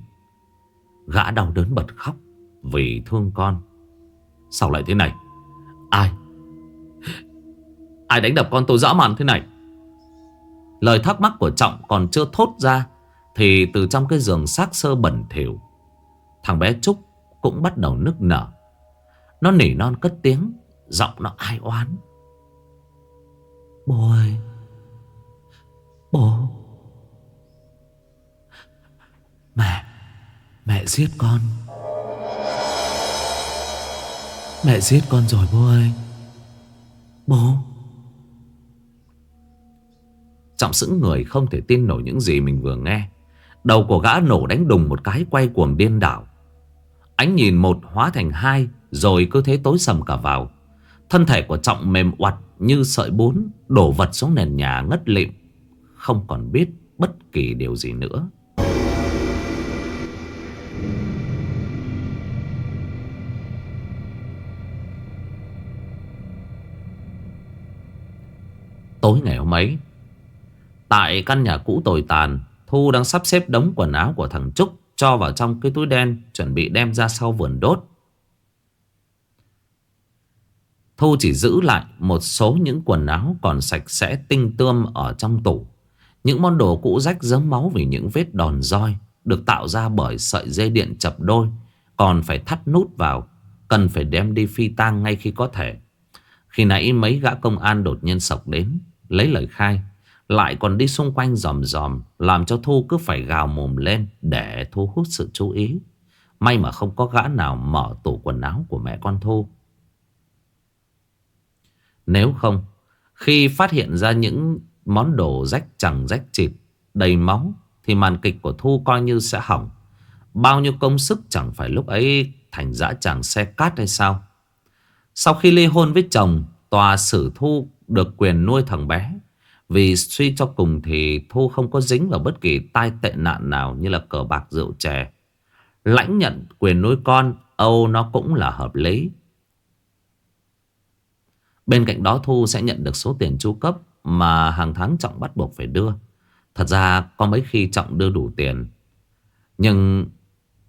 Gã đau đớn bật khóc, Vì thương con. Sao lại thế này? Ai? Ai đánh đập con tôi dã man thế này? Lời thắc mắc của Trọng còn chưa thốt ra, Thì từ trong cái giường xác sơ bẩn thỉu, Thằng bé Trúc cũng bắt đầu nức nở. Nó nỉ non cất tiếng, Giọng nó ai oán. Bố ơi Bố Mẹ. Mẹ giết con. Mẹ giết con rồi bố ơi. Bố Trọng sững người không thể tin nổi những gì mình vừa nghe. Đầu của gã nổ đánh đùng một cái quay cuồng điên đảo. Ánh nhìn một hóa thành hai, Rồi cứ thế tối sầm cả vào. Thân thể của Trọng mềm oặt như sợi bún, Đổ vật xuống nền nhà ngất lịm, Không còn biết bất kỳ điều gì nữa. Tối ngày hôm ấy, Tại căn nhà cũ tồi tàn, Thu đang sắp xếp đống quần áo của thằng Trúc Cho vào trong cái túi đen Chuẩn bị đem ra sau vườn đốt. Thu chỉ giữ lại một số những quần áo còn sạch sẽ tinh tươm ở trong tủ. Những món đồ cũ rách dớm máu vì những vết đòn roi được tạo ra bởi sợi dây điện chập đôi. Còn phải thắt nút vào, cần phải đem đi phi tang ngay khi có thể. Khi nãy mấy gã công an đột nhiên sọc đến, lấy lời khai. Lại còn đi xung quanh dòm dòm, làm cho Thu cứ phải gào mồm lên để thu hút sự chú ý. May mà không có gã nào mở tủ quần áo của mẹ con Thu. Nếu không, Khi phát hiện ra những món đồ rách chẳng rách chịt, Đầy máu, Thì màn kịch của Thu coi như sẽ hỏng. Bao nhiêu công sức chẳng phải lúc ấy Thành dã chàng xe cát hay sao? Sau khi ly hôn với chồng, Tòa xử Thu được quyền nuôi thằng bé. Vì suy cho cùng thì Thu không có dính vào bất kỳ tai tệ nạn nào Như là cờ bạc, rượu chè. Lãnh nhận quyền nuôi con, Âu nó cũng là hợp lý. Bên cạnh đó Thu sẽ nhận được số tiền chu cấp mà hàng tháng Trọng bắt buộc phải đưa. Thật ra có mấy khi Trọng đưa đủ tiền. Nhưng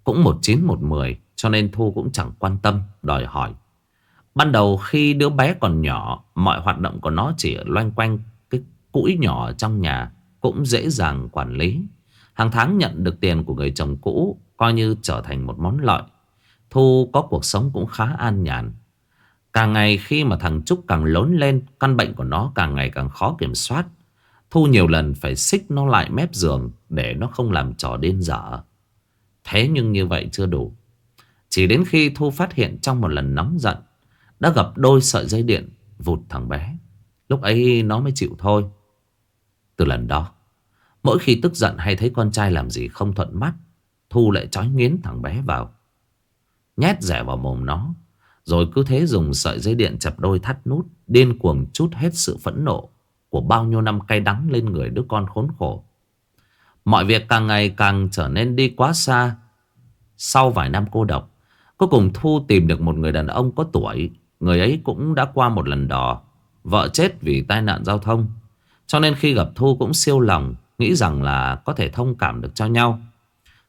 cũng một chín một mười, cho nên Thu cũng chẳng quan tâm, đòi hỏi. Ban đầu khi đứa bé còn nhỏ, mọi hoạt động của nó chỉ loanh quanh cái cũi nhỏ trong nhà cũng dễ dàng quản lý. Hàng tháng nhận được tiền của người chồng cũ coi như trở thành một món lợi. Thu có cuộc sống cũng khá an nhàn. Càng ngày khi mà thằng Trúc càng lớn lên, Căn bệnh của nó càng ngày càng khó kiểm soát. Thu nhiều lần phải xích nó lại mép giường Để nó không làm trò điên dở. Thế nhưng như vậy chưa đủ. Chỉ đến khi Thu phát hiện trong một lần nóng giận, Đã gặp đôi sợi dây điện Vụt thằng bé. Lúc ấy nó mới chịu thôi. Từ lần đó, Mỗi khi tức giận hay thấy con trai làm gì không thuận mắt, Thu lại chói nghiến thằng bé vào. Nhét rẻ vào mồm nó rồi cứ thế dùng sợi dây điện chập đôi thắt nút, Điên cuồng chút hết sự phẫn nộ Của bao nhiêu năm cay đắng lên người đứa con khốn khổ. Mọi việc càng ngày càng trở nên đi quá xa. Sau vài năm cô độc Cuối cùng Thu tìm được một người đàn ông có tuổi. Người ấy cũng đã qua một lần đò. Vợ chết vì tai nạn giao thông. Cho nên khi gặp Thu cũng siêu lòng, Nghĩ rằng là có thể thông cảm được cho nhau.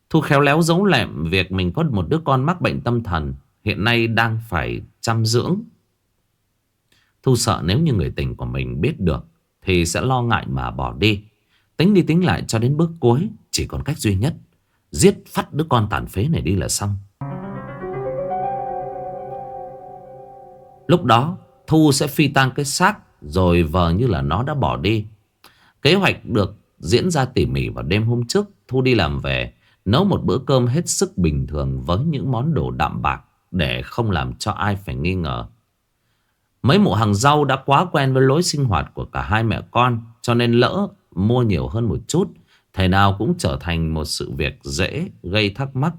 Thu khéo léo giấu lẹm Việc mình có một đứa con mắc bệnh tâm thần. Hiện nay đang phải chăm dưỡng. Thu sợ nếu như người tình của mình biết được Thì sẽ lo ngại mà bỏ đi. Tính đi tính lại cho đến bước cuối, Chỉ còn cách duy nhất, Giết phát đứa con tàn phế này đi là xong. Lúc đó, Thu sẽ phi tang cái xác Rồi vờ như là nó đã bỏ đi. Kế hoạch được diễn ra tỉ mỉ vào đêm hôm trước, Thu đi làm về, Nấu một bữa cơm hết sức bình thường Với những món đồ đạm bạc để không làm cho ai phải nghi ngờ. Mấy mụ hàng rau đã quá quen với lối sinh hoạt của cả hai mẹ con, cho nên lỡ mua nhiều hơn một chút. Thế nào cũng trở thành một sự việc dễ gây thắc mắc.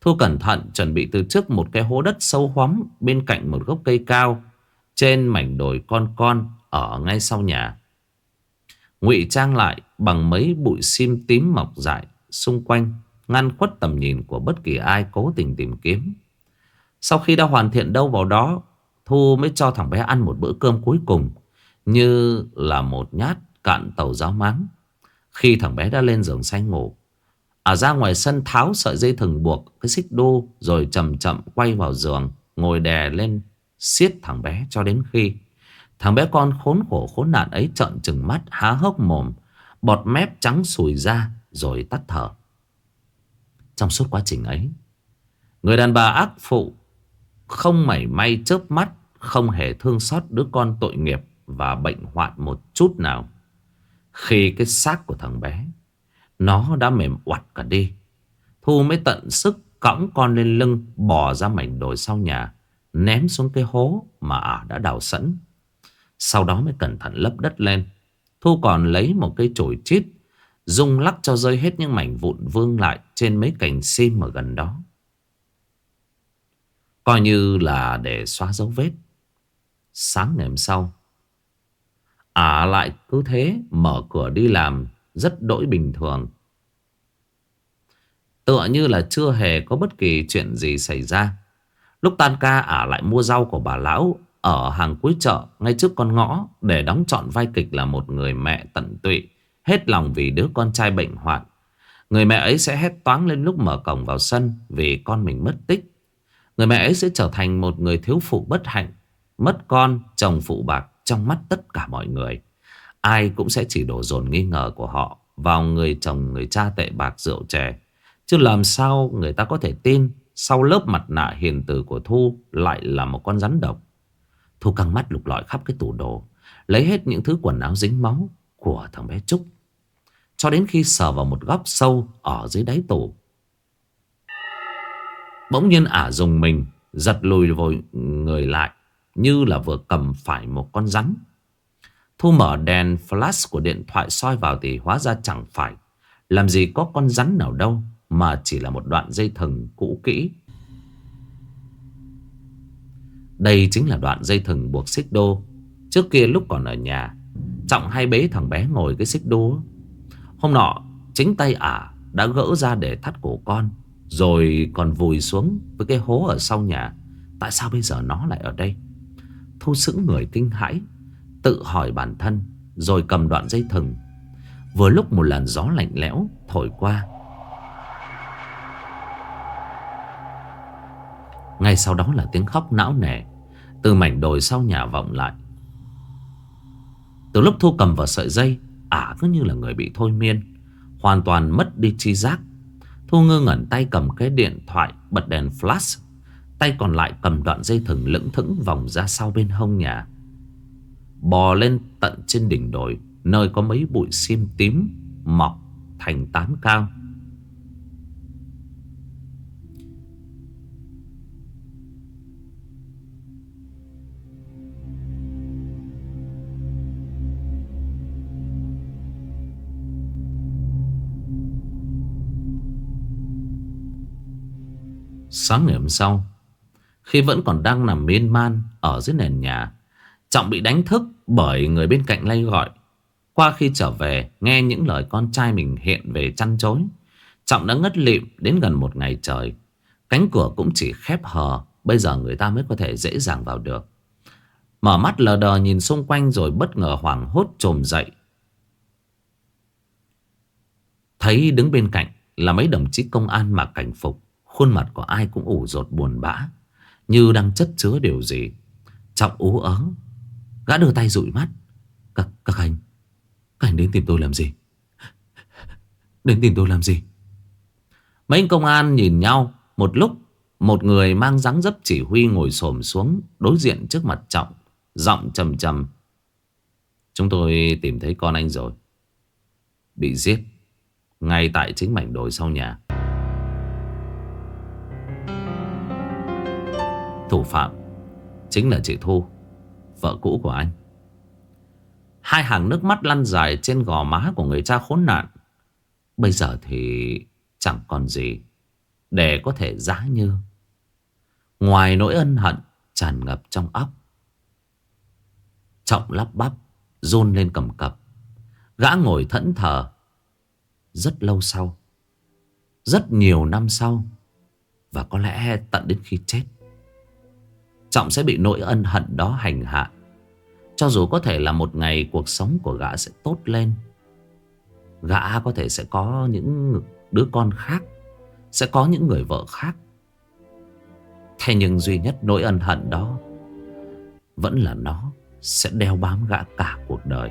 Thu cẩn thận chuẩn bị từ trước một cái hố đất sâu hoắm bên cạnh một gốc cây cao, trên mảnh đồi con con ở ngay sau nhà. ngụy trang lại bằng mấy bụi sim tím mọc dại xung quanh, ngăn khuất tầm nhìn của bất kỳ ai cố tình tìm kiếm. Sau khi đã hoàn thiện đâu vào đó, Thu mới cho thằng bé ăn một bữa cơm cuối cùng, Như là một nhát cạn tàu giáo máng. Khi thằng bé đã lên giường say ngủ ở ra ngoài sân tháo sợi dây thừng buộc Cái xích đu Rồi chậm chậm quay vào giường, Ngồi đè lên siết thằng bé cho đến khi Thằng bé con khốn khổ khốn nạn ấy trợn trừng mắt, há hốc mồm, Bọt mép trắng sùi ra Rồi tắt thở. Trong suốt quá trình ấy, Người đàn bà ác phụ không mảy may chớp mắt, Không hề thương xót đứa con tội nghiệp Và bệnh hoạn một chút nào. Khi cái xác của thằng bé, Nó đã mềm oặt cả đi. Thu mới tận sức cõng con lên lưng Bỏ ra mảnh đồi sau nhà, Ném xuống cái hố mà ả đã đào sẵn. Sau đó mới cẩn thận lấp đất lên. Thu còn lấy một cây chổi chít Dung lắc cho rơi hết những mảnh vụn vương lại Trên mấy cành sim ở gần đó. Coi như là để xóa dấu vết Sáng ngày hôm sau Ả à lại cứ thế mở cửa đi làm rất đỗi bình thường. Tựa như là chưa hề có bất kỳ chuyện gì xảy ra. Lúc tan ca Ả lại mua rau của bà lão ở hàng cuối chợ ngay trước con ngõ để đóng trọn vai kịch là một người mẹ tận tụy, hết lòng vì đứa con trai bệnh hoạn. Người mẹ ấy sẽ hét toáng lên lúc mở cổng vào sân vì con mình mất tích. Người mẹ ấy sẽ trở thành một người thiếu phụ bất hạnh, mất con, chồng phụ bạc trong mắt tất cả mọi người. Ai cũng sẽ chỉ đổ dồn nghi ngờ của họ vào người chồng người cha tệ bạc rượu chè. Chứ làm sao người ta có thể tin sau lớp mặt nạ hiền từ của Thu lại là một con rắn độc. Thu căng mắt lục lọi khắp cái tủ đồ, lấy hết những thứ quần áo dính máu của thằng bé Trúc. Cho đến khi sờ vào một góc sâu ở dưới đáy tủ. Bỗng nhiên ả dùng mình, giật lùi vội người lại như là vừa cầm phải một con rắn. Thu mở đèn flash của điện thoại soi vào thì hóa ra chẳng phải. Làm gì có con rắn nào đâu mà chỉ là một đoạn dây thừng cũ kỹ. Đây chính là đoạn dây thừng buộc xích đô. Trước kia lúc còn ở nhà, Trọng hay bế thằng bé ngồi cái xích đô. Hôm nọ, chính tay ả đã gỡ ra để thắt cổ con. Rồi còn vùi xuống với cái hố ở sau nhà. Tại sao bây giờ nó lại ở đây? Thu sững người kinh hãi, Tự hỏi bản thân, Rồi cầm đoạn dây thừng Vừa lúc một làn gió lạnh lẽo Thổi qua Ngay sau đó là tiếng khóc não nề Từ mảnh đồi sau nhà vọng lại Từ lúc Thu cầm vào sợi dây, Ả cứ như là người bị thôi miên, Hoàn toàn mất đi chi giác Thu ngơ ngẩn tay cầm cái điện thoại Bật đèn flash, Tay còn lại cầm đoạn dây thừng lững thững vòng ra sau bên hông nhà. Bò lên tận trên đỉnh đồi, Nơi có mấy bụi sim tím Mọc thành tán cao. Sáng ngày hôm sau Khi vẫn còn đang nằm miên man Ở dưới nền nhà Trọng bị đánh thức bởi người bên cạnh lay gọi. Qua khi trở về, nghe những lời con trai mình hiện về chăn chối. Trọng đã ngất lịm đến gần một ngày trời. Cánh cửa cũng chỉ khép hờ, bây giờ người ta mới có thể dễ dàng vào được. Mở mắt lờ đờ nhìn xung quanh rồi bất ngờ hoảng hốt trồm dậy. Thấy đứng bên cạnh là mấy đồng chí công an mặc cảnh phục. Khuôn mặt của ai cũng ủ rột buồn bã. Như đang chất chứa điều gì. Trọng ú ớ Gã đưa tay dụi mắt. Các, các anh Các anh đến tìm tôi làm gì? Đến tìm tôi làm gì? Mấy anh công an nhìn nhau Một lúc Một người mang dáng dấp chỉ huy ngồi xổm xuống Đối diện trước mặt trọng Giọng trầm trầm. Chúng tôi tìm thấy con anh rồi. Bị giết Ngay tại chính mảnh đồi sau nhà. Thủ phạm Chính là chị Thu, Vợ cũ của anh. Hai hàng nước mắt lăn dài trên gò má của người cha khốn nạn. Bây giờ thì chẳng còn gì Để có thể giá như. Ngoài nỗi ân hận tràn ngập trong óc, Trọng lắp bắp run lên cầm cập, Gã ngồi thẫn thờ Rất lâu sau, Rất nhiều năm sau, Và có lẽ tận đến khi chết. Trọng sẽ bị nỗi ân hận đó hành hạ. Cho dù có thể là một ngày cuộc sống của gã sẽ tốt lên, Gã có thể sẽ có những đứa con khác, Sẽ có những người vợ khác. Thế nhưng duy nhất nỗi ân hận đó Vẫn là nó sẽ đeo bám gã cả cuộc đời.